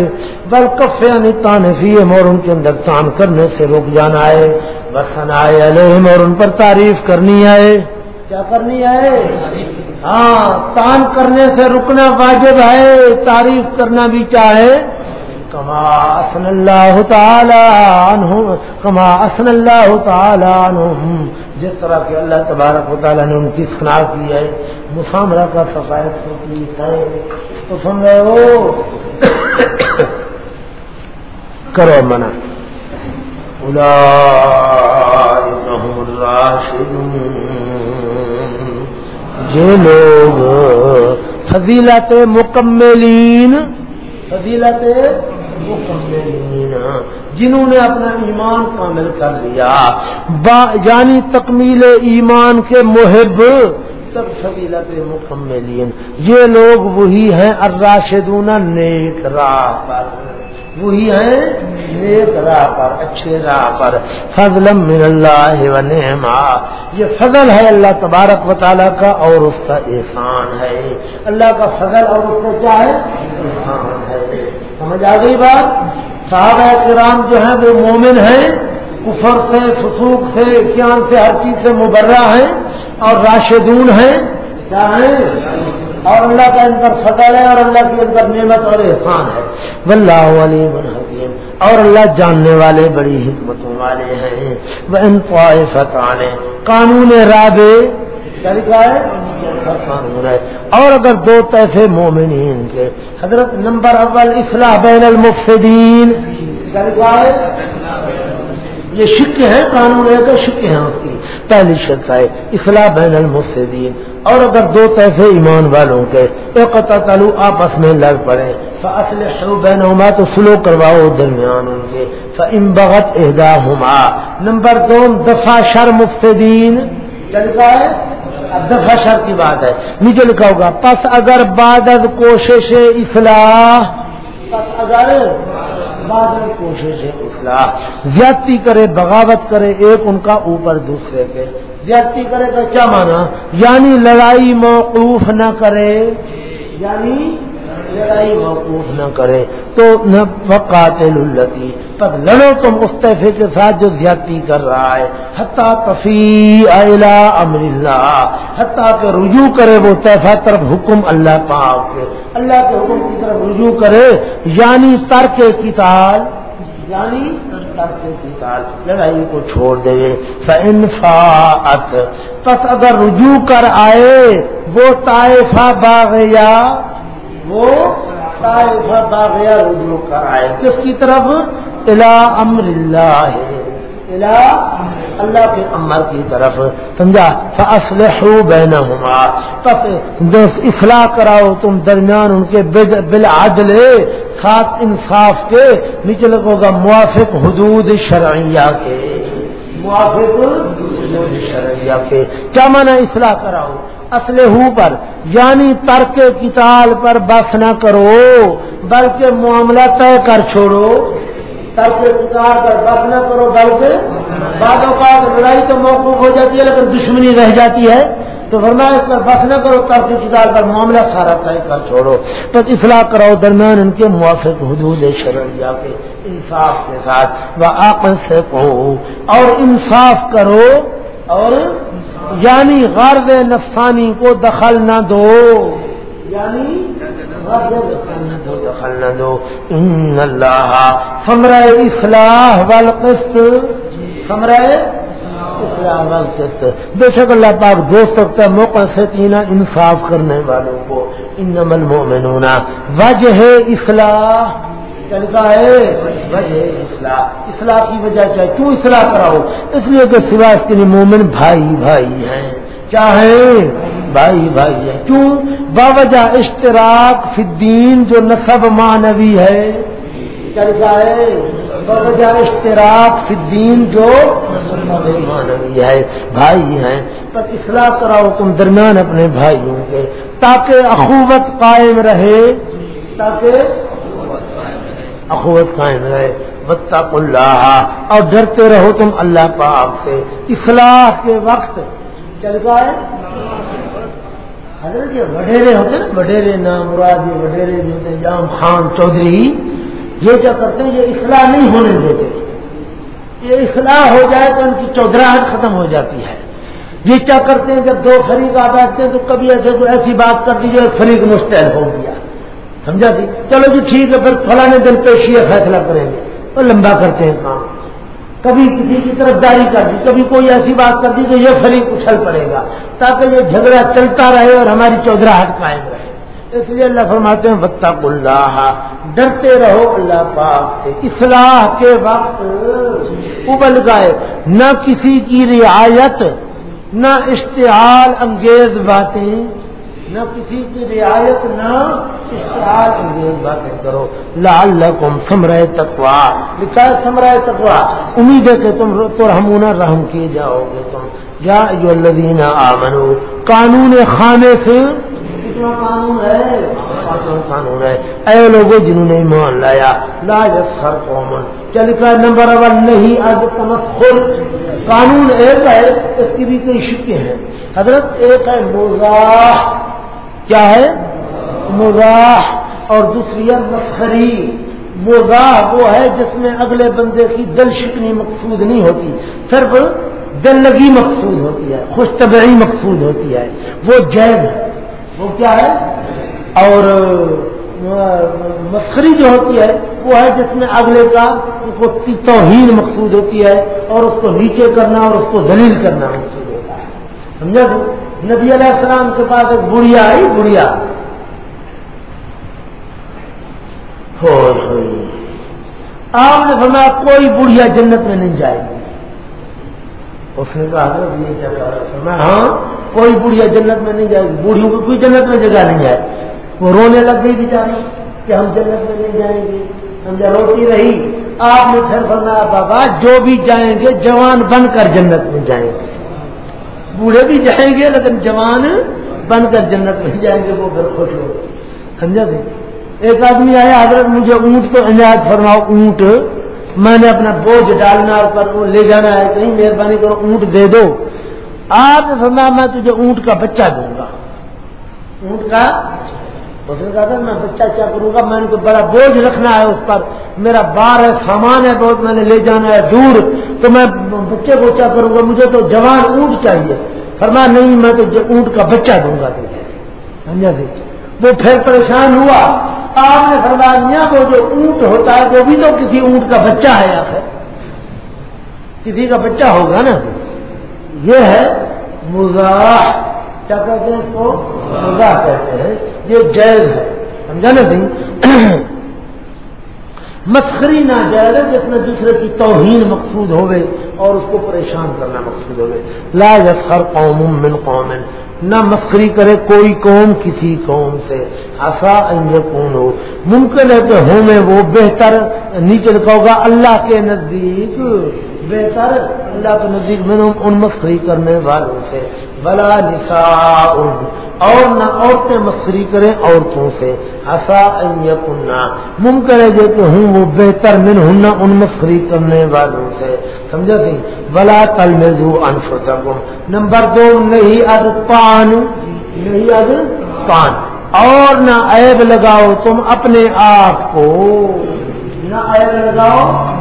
بلکف تانفیم اور ان کے اندر تان کرنے سے رک جانا ہے۔ برسن علیہم اور ان پر تعریف کرنی ہے۔ کیا کرنی ہے؟ ہاں تان کرنے سے رکنا واجب ہے، تعریف کرنا بھی چاہے۔ کما اسن اللہ تعالی عنہم کما اسن اللہ تعالی عنہم جس طرح کہ اللہ تبارک و تعالیٰ نے ان کی سنا کی ہے، مسامرہ کا سفایت ہوتی ہے۔ تو سن رہے ہو؟ کرو منع۔ جو لوگ فضیلت مکملین، فضیلت جنہوں نے اپنا ایمان کامل کر لیا۔ یعنی تکمیل ایمان کے محب تب فضیلت مکملین۔ یہ لوگ وہی ہیں الراشدون نیک راہ پر۔ وہی ہیں نیک راہ پر، اچھے راہ پر۔ فضل من اللہ و نعما یہ فضل ہے اللہ تبارک و تعالیٰ کا اور اس کا احسان ہے۔ اللہ کا فضل اور اس کا کیا ہے؟ احسان۔ سمجھ آ گئی بات؟ صحابہ کرام جو ہیں وہ مومن ہیں، کفر سے، فسوق سے کیان سے، ہر چیز سے مبرہ ہیں اور راشدون ہیں۔ کیا ہیں؟ اور اللہ کا اندر فضل ہے اور اللہ کے اندر نعمت اور احسان ہے۔ واللہ علیہ حکیم۔ اور اللہ جاننے والے بڑی حکمتوں والے ہیں۔ وہ ان قانون رابے کیا لکھا ہے؟ اور اگر دو پیسے مومنین کے، حضرت نمبر اول اصلاح بین المفسدین۔ یہ شک ہے قانون ہے کہ شک ہیں اس کی۔ پہلی شک ہے اصلاح بین المفسدین۔ اور اگر دو پیسے ایمان والوں کے ایک تعلق آپس میں لڑ پڑے اصل بہن ہوما تو سلو کرواؤ درمیان ان کے۔ فم بغت اہدا ہوما نمبر دو، دفاع شر مفتدین چلتا ہے؟ دفاع شر کی بات ہے۔ نیچے لکھا ہوگا، پس اگر بادت کوشش اصلاح، پس اگر بادل کوشش اصلاح، زیادتی کرے، بغاوت کرے، ایک ان کا اوپر دوسرے کے۔ زیادتی کرے تو کیا مانا؟ یعنی لڑائی موقوف نہ کرے۔ یعنی لڑائی موقوف نہ کرے تو نہ وقاتل التی پر لڑو تم اس مستعفے کے ساتھ جو زیادتی کر رہا ہے۔ حتیٰ کفی الا امر اللہ، حتیٰ کہ رجوع کرے وہ طیفہ طرف حکم اللہ پاک کے۔ اللہ کے حکم کی طرف رجوع کرے یعنی ترک کتاب یعنی لڑائی کو چھوڑ دے۔ فنفاط پس اگر رجوع کر آئے، وہ طائفہ باغیا وہ رجوع کر آئے کس کی طرف؟ الا امر اللہ۔ الا اللہ کے امر کی طرف۔ سمجھا؟ فاصلحوا بینہما پس اصلاح کراؤ تم درمیان ان کے بالعدل، ساتھ انصاف کے۔ نیچے لگو گا موافق حدود شرعیہ کے۔ موافق حدود شرعیہ کے۔ کیا مانا اصلاح کراؤ؟ اسلحو پر یعنی ترک کتال پر بس نہ کرو، بلکہ معاملہ طے کر چھوڑو۔ ترک کتال پر بس نہ کرو، بلکہ بعد اوقات لڑائی تو موقف ہو جاتی ہے، لیکن دشمنی رہ جاتی ہے۔ تو فرمایا اس پر بس نہ کرو، ترک کتاب پر معاملہ سارا طے کر چھوڑو۔ تو اصلاح کراؤ، درمیان ان کے موافق حدود شرعیہ کے انصاف کے ساتھ۔ وہ آپ سے کہو اور انصاف کرو۔ اور یعنی غرض نفسانی کو دخل نہ دو۔ یعنی دخل نہ دو۔ ان اللہ فمرہ اصلاح والقسط فمرہ بے شک اللہ پاک دو سکتا ہے موقع سے تینا انصاف کرنے والوں کو۔ ان نمل وجہ اصلاح۔ چلتا ہے وجہ اصلاح اصلاح کی وجہ چاہے کیوں اصلاح کراؤ؟ اس لیے کہ سوا اس کے لیے مومن بھائی بھائی ہیں۔ چاہے بھائی بھائی ہیں۔ کیوں؟ باوجہ اشتراک فی الدین جو نصب مانوی ہے۔ چلتا ہے۔ باوجہ اشتراک فی الدین جو ہے۔ بھائی ہیں۔ پر اصلاح کراؤ تم درمیان اپنے بھائیوں کے۔ تاکہ اخوت قائم رہے۔ تاکہ اخوت قائم رہے. بتاک اللہ اور ڈرتے رہو تم اللہ پاک سے. اصلاح کے وقت چل ہے حضرت یہ وڈیرے ہوتے نا، وڈیرے نام مراد یہ وڈیرے جو ہوتے جام خان چودھری. یہ کیا کرتے ہیں؟ یہ اصلاح نہیں ہونے دیتے. یہ اصلاح ہو جائے تو ان کی چودراہٹ ختم ہو جاتی ہے. یہ کیا کرتے ہیں؟ جب دو فریق آ بیٹھتے ہیں تو کبھی ایسے کوئی ایسی بات کر دی جو فریق مستعد ہو گیا سمجھا جی چلو جی ٹھیک ہے، پھر فلاں دن پیشی فیصلہ کریں گے۔ تو لمبا کرتے ہیں کام۔ کبھی کسی کی طرف جاری کر دی، کبھی کوئی ایسی بات کر دی تو یہ فریق اچھل پڑے گا، تاکہ یہ جھگڑا چلتا رہے اور ہماری چودراہٹ قائم رہے۔ اس لیے اللہ فرماتے ہیں بتاک اللہ ڈرتے رہو اللہ پاک سے۔ اصلاح کے وقت ابل گئے نہ کسی کی رعایت، نہ اشتہار انگیز باتیں۔ نہ کسی کی رعایت، نہ باتیں کرو۔ لال لکم سمرائے تکوا لکھا ہے سمرائے تکوا امید ہے کہ تم تو ہم رحم کیے جاؤ گے تم۔ یا جو الذین آمنو، قانون خانے سے قانون ہے؟ قانون ہے۔ اے لوگوں جنہوں نے ایمان لایا، لا یسخر قوم چل کا نمبر اول، نہیں اب تمخر قانون ایک ہے، اس کی بھی کئی شکے ہیں۔ حضرت ایک ہے مزاح کیا ہے؟ مزاح. اور دوسری ہے مسخری. مزاح وہ ہے جس میں اگلے بندے کی دل شکنی مقصود نہیں ہوتی. صرف دل لگی مقصود ہوتی ہے، خوش طبعی مقصود ہوتی ہے. وہ جیب ہے. وہ کیا ہے؟ اور مسخری جو ہوتی ہے، وہ ہے جس میں اگلے کا کو توہین مقصود ہوتی ہے، اور اس کو نیچے کرنا اور اس کو دلیل کرنا مقصود ہوتا ہے. سمجھا نبی علیہ السلام کے پاس ایک بڑھیا آئی، بڑھیا۔ آپ نے فرمایا کوئی بڑھیا جنت میں نہیں جائے گی۔ اس نے کہا، حضرت، یہ کیا ہاں کوئی بڑھیا جنت میں نہیں جائے گی۔ بوڑھیوں کو کوئی جنت میں جگہ نہیں جائے وہ رونے لگ گئی بیچاری کہ ہم جنت میں نہیں جائیں گے۔ سمجھا روٹی رہی، آپ نے پھر فرمایا، بابا، جو بھی جائیں گے، جوان بن کر جنت میں جائیں گے۔ بوڑھے بھی جائیں گے لیکن جوان بن کر جنت میں جائیں گے، وہ پھر خوش ہو سمجھا دیں ایک آدمی آیا، حضرت مجھے اونٹ تو عنایت فرماؤ، اونٹ۔ میں نے اپنا بوجھ ڈالنا پر وہ لے جانا ہے، کہیں مہربانی کرو، اونٹ دے دو۔ آپ نے فرمایا، میں تجھے اونٹ کا بچہ دوں گا۔ اونٹ کا؟ اس نے کہا میں بچہ کیا کروں گا؟ میں نے تو بڑا بوجھ رکھنا ہے اس پر۔ میرا بار ہے، سامان ہے، بہت میں نے لے جانا ہے، دور۔ تو میں بچے کو کیا کروں گا؟ مجھے تو جوان اونٹ چاہیے۔ فرما نہیں، میں تو اونٹ کا بچہ دوں گا تجھے۔ سمجھا جی؟ وہ پھر پریشان ہوا۔ آپ نے فرمایا وہ جو اونٹ ہوتا ہے، وہ بھی تو کسی اونٹ کا بچہ ہے۔ آخر کسی کا بچہ ہوگا نا جی؟ یہ ہے مزاح۔ کیا کہتے ہیں اس کو؟ مزاح کہتے ہیں۔ یہ جیز ہے۔ سمجھا نا بھائی مسخری نہ ہے جس میں دوسرے کی توہین مقصود ہوئے اور اس کو پریشان کرنا مقصود ہوئے۔ لا یسخر قوم من قوم، نہ مسکری کرے کوئی قوم کسی قوم سے۔ آسا کون ہو ممکن ہے کہ ہوں میں وہ بہتر نیچے لکھا ہوگا اللہ کے نزدیک۔ بہتر اللہ کے نزدیک میں ان مسکری کرنے والوں سے۔ بلا نسا اور نہ عورتیں مسکری کریں عورتوں سے۔ آسا کنہ ممکن ہے جو کہ ہوں وہ بہتر من ہوں ان مسکری کرنے والوں سے۔ سمجھا سی بلا تل میں جو نمبر دو، نہیں اد پان۔ نہیں اد پان۔ اور نہ عیب لگاؤ تم اپنے آپ کو۔ نہ عیب لگاؤ۔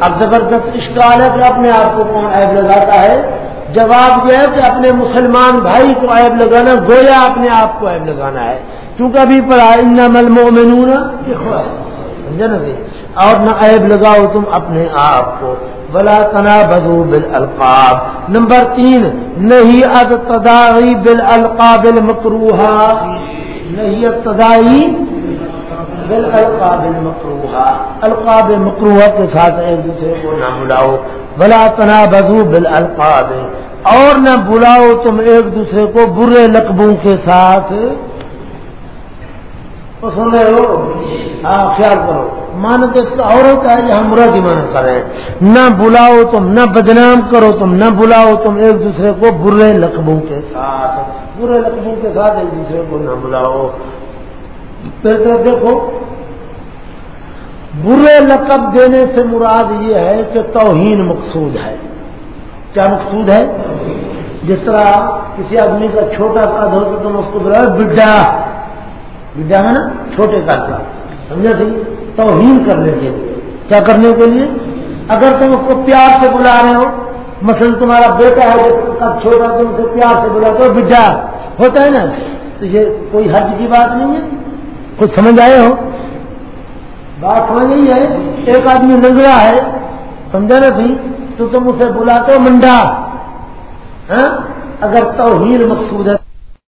اب زبردست اشکال ہے کہ اپنے آپ کو کون عیب لگاتا ہے۔ جواب یہ ہے کہ اپنے مسلمان بھائی کو عیب لگانا، گویا اپنے آپ کو عیب لگانا ہے۔ کیونکہ ابھی پڑھا ان مل مومنون اور نہ عیب لگاؤ تم اپنے آپ کو. بلا تنا بدو بل القاب نمبر تین، نہیں اد تدائی بل القابل مکروہا نہیں تدائی بل القابل مکروہا القاب مکروہ کے ساتھ ایک دوسرے کو نہ بلاؤ. بلا تنا بدو بل القاب اور نہ بلاؤ تم ایک دوسرے کو برے لقبوں کے ساتھ. سن رہے ہو؟ ہاں خیال کرو۔ مان تو اور ہوتا ہے کہ ہم مراد مان کریں نہ بلاؤ تم، نہ بدنام کرو تم، نہ بلاؤ تم ایک دوسرے کو برے لقبوں کے ساتھ۔ برے لقبوں کے ساتھ ایک دوسرے کو نہ بلاؤ۔ پھر تو دیکھو، برے لقب دینے سے مراد یہ ہے کہ توہین مقصود ہے۔ کیا مقصود ہے؟ جس طرح کسی آدمی کا چھوٹا قد ہو تو تم اس کو بلاؤ بڈا بڈا ہے نا چھوٹے قد کا سمجھا سی توہین کرنے کے لیے کیا کرنے کے لیے اگر تم اس کو پیار سے بلا رہے ہو مثلا تمہارا بیٹا ہے چھوٹا تم اسے پیار سے بلاتے ہو بڈا ہوتا ہے نا تو یہ کوئی حج کی بات نہیں ہے کچھ سمجھ آئے ہو بات سمجھ نہیں ہے ایک آدمی لنگڑا ہے سمجھا نا بھائی تو تم اسے بلاتے ہو منڈا ہاں؟ اگر توہین مقصود ہے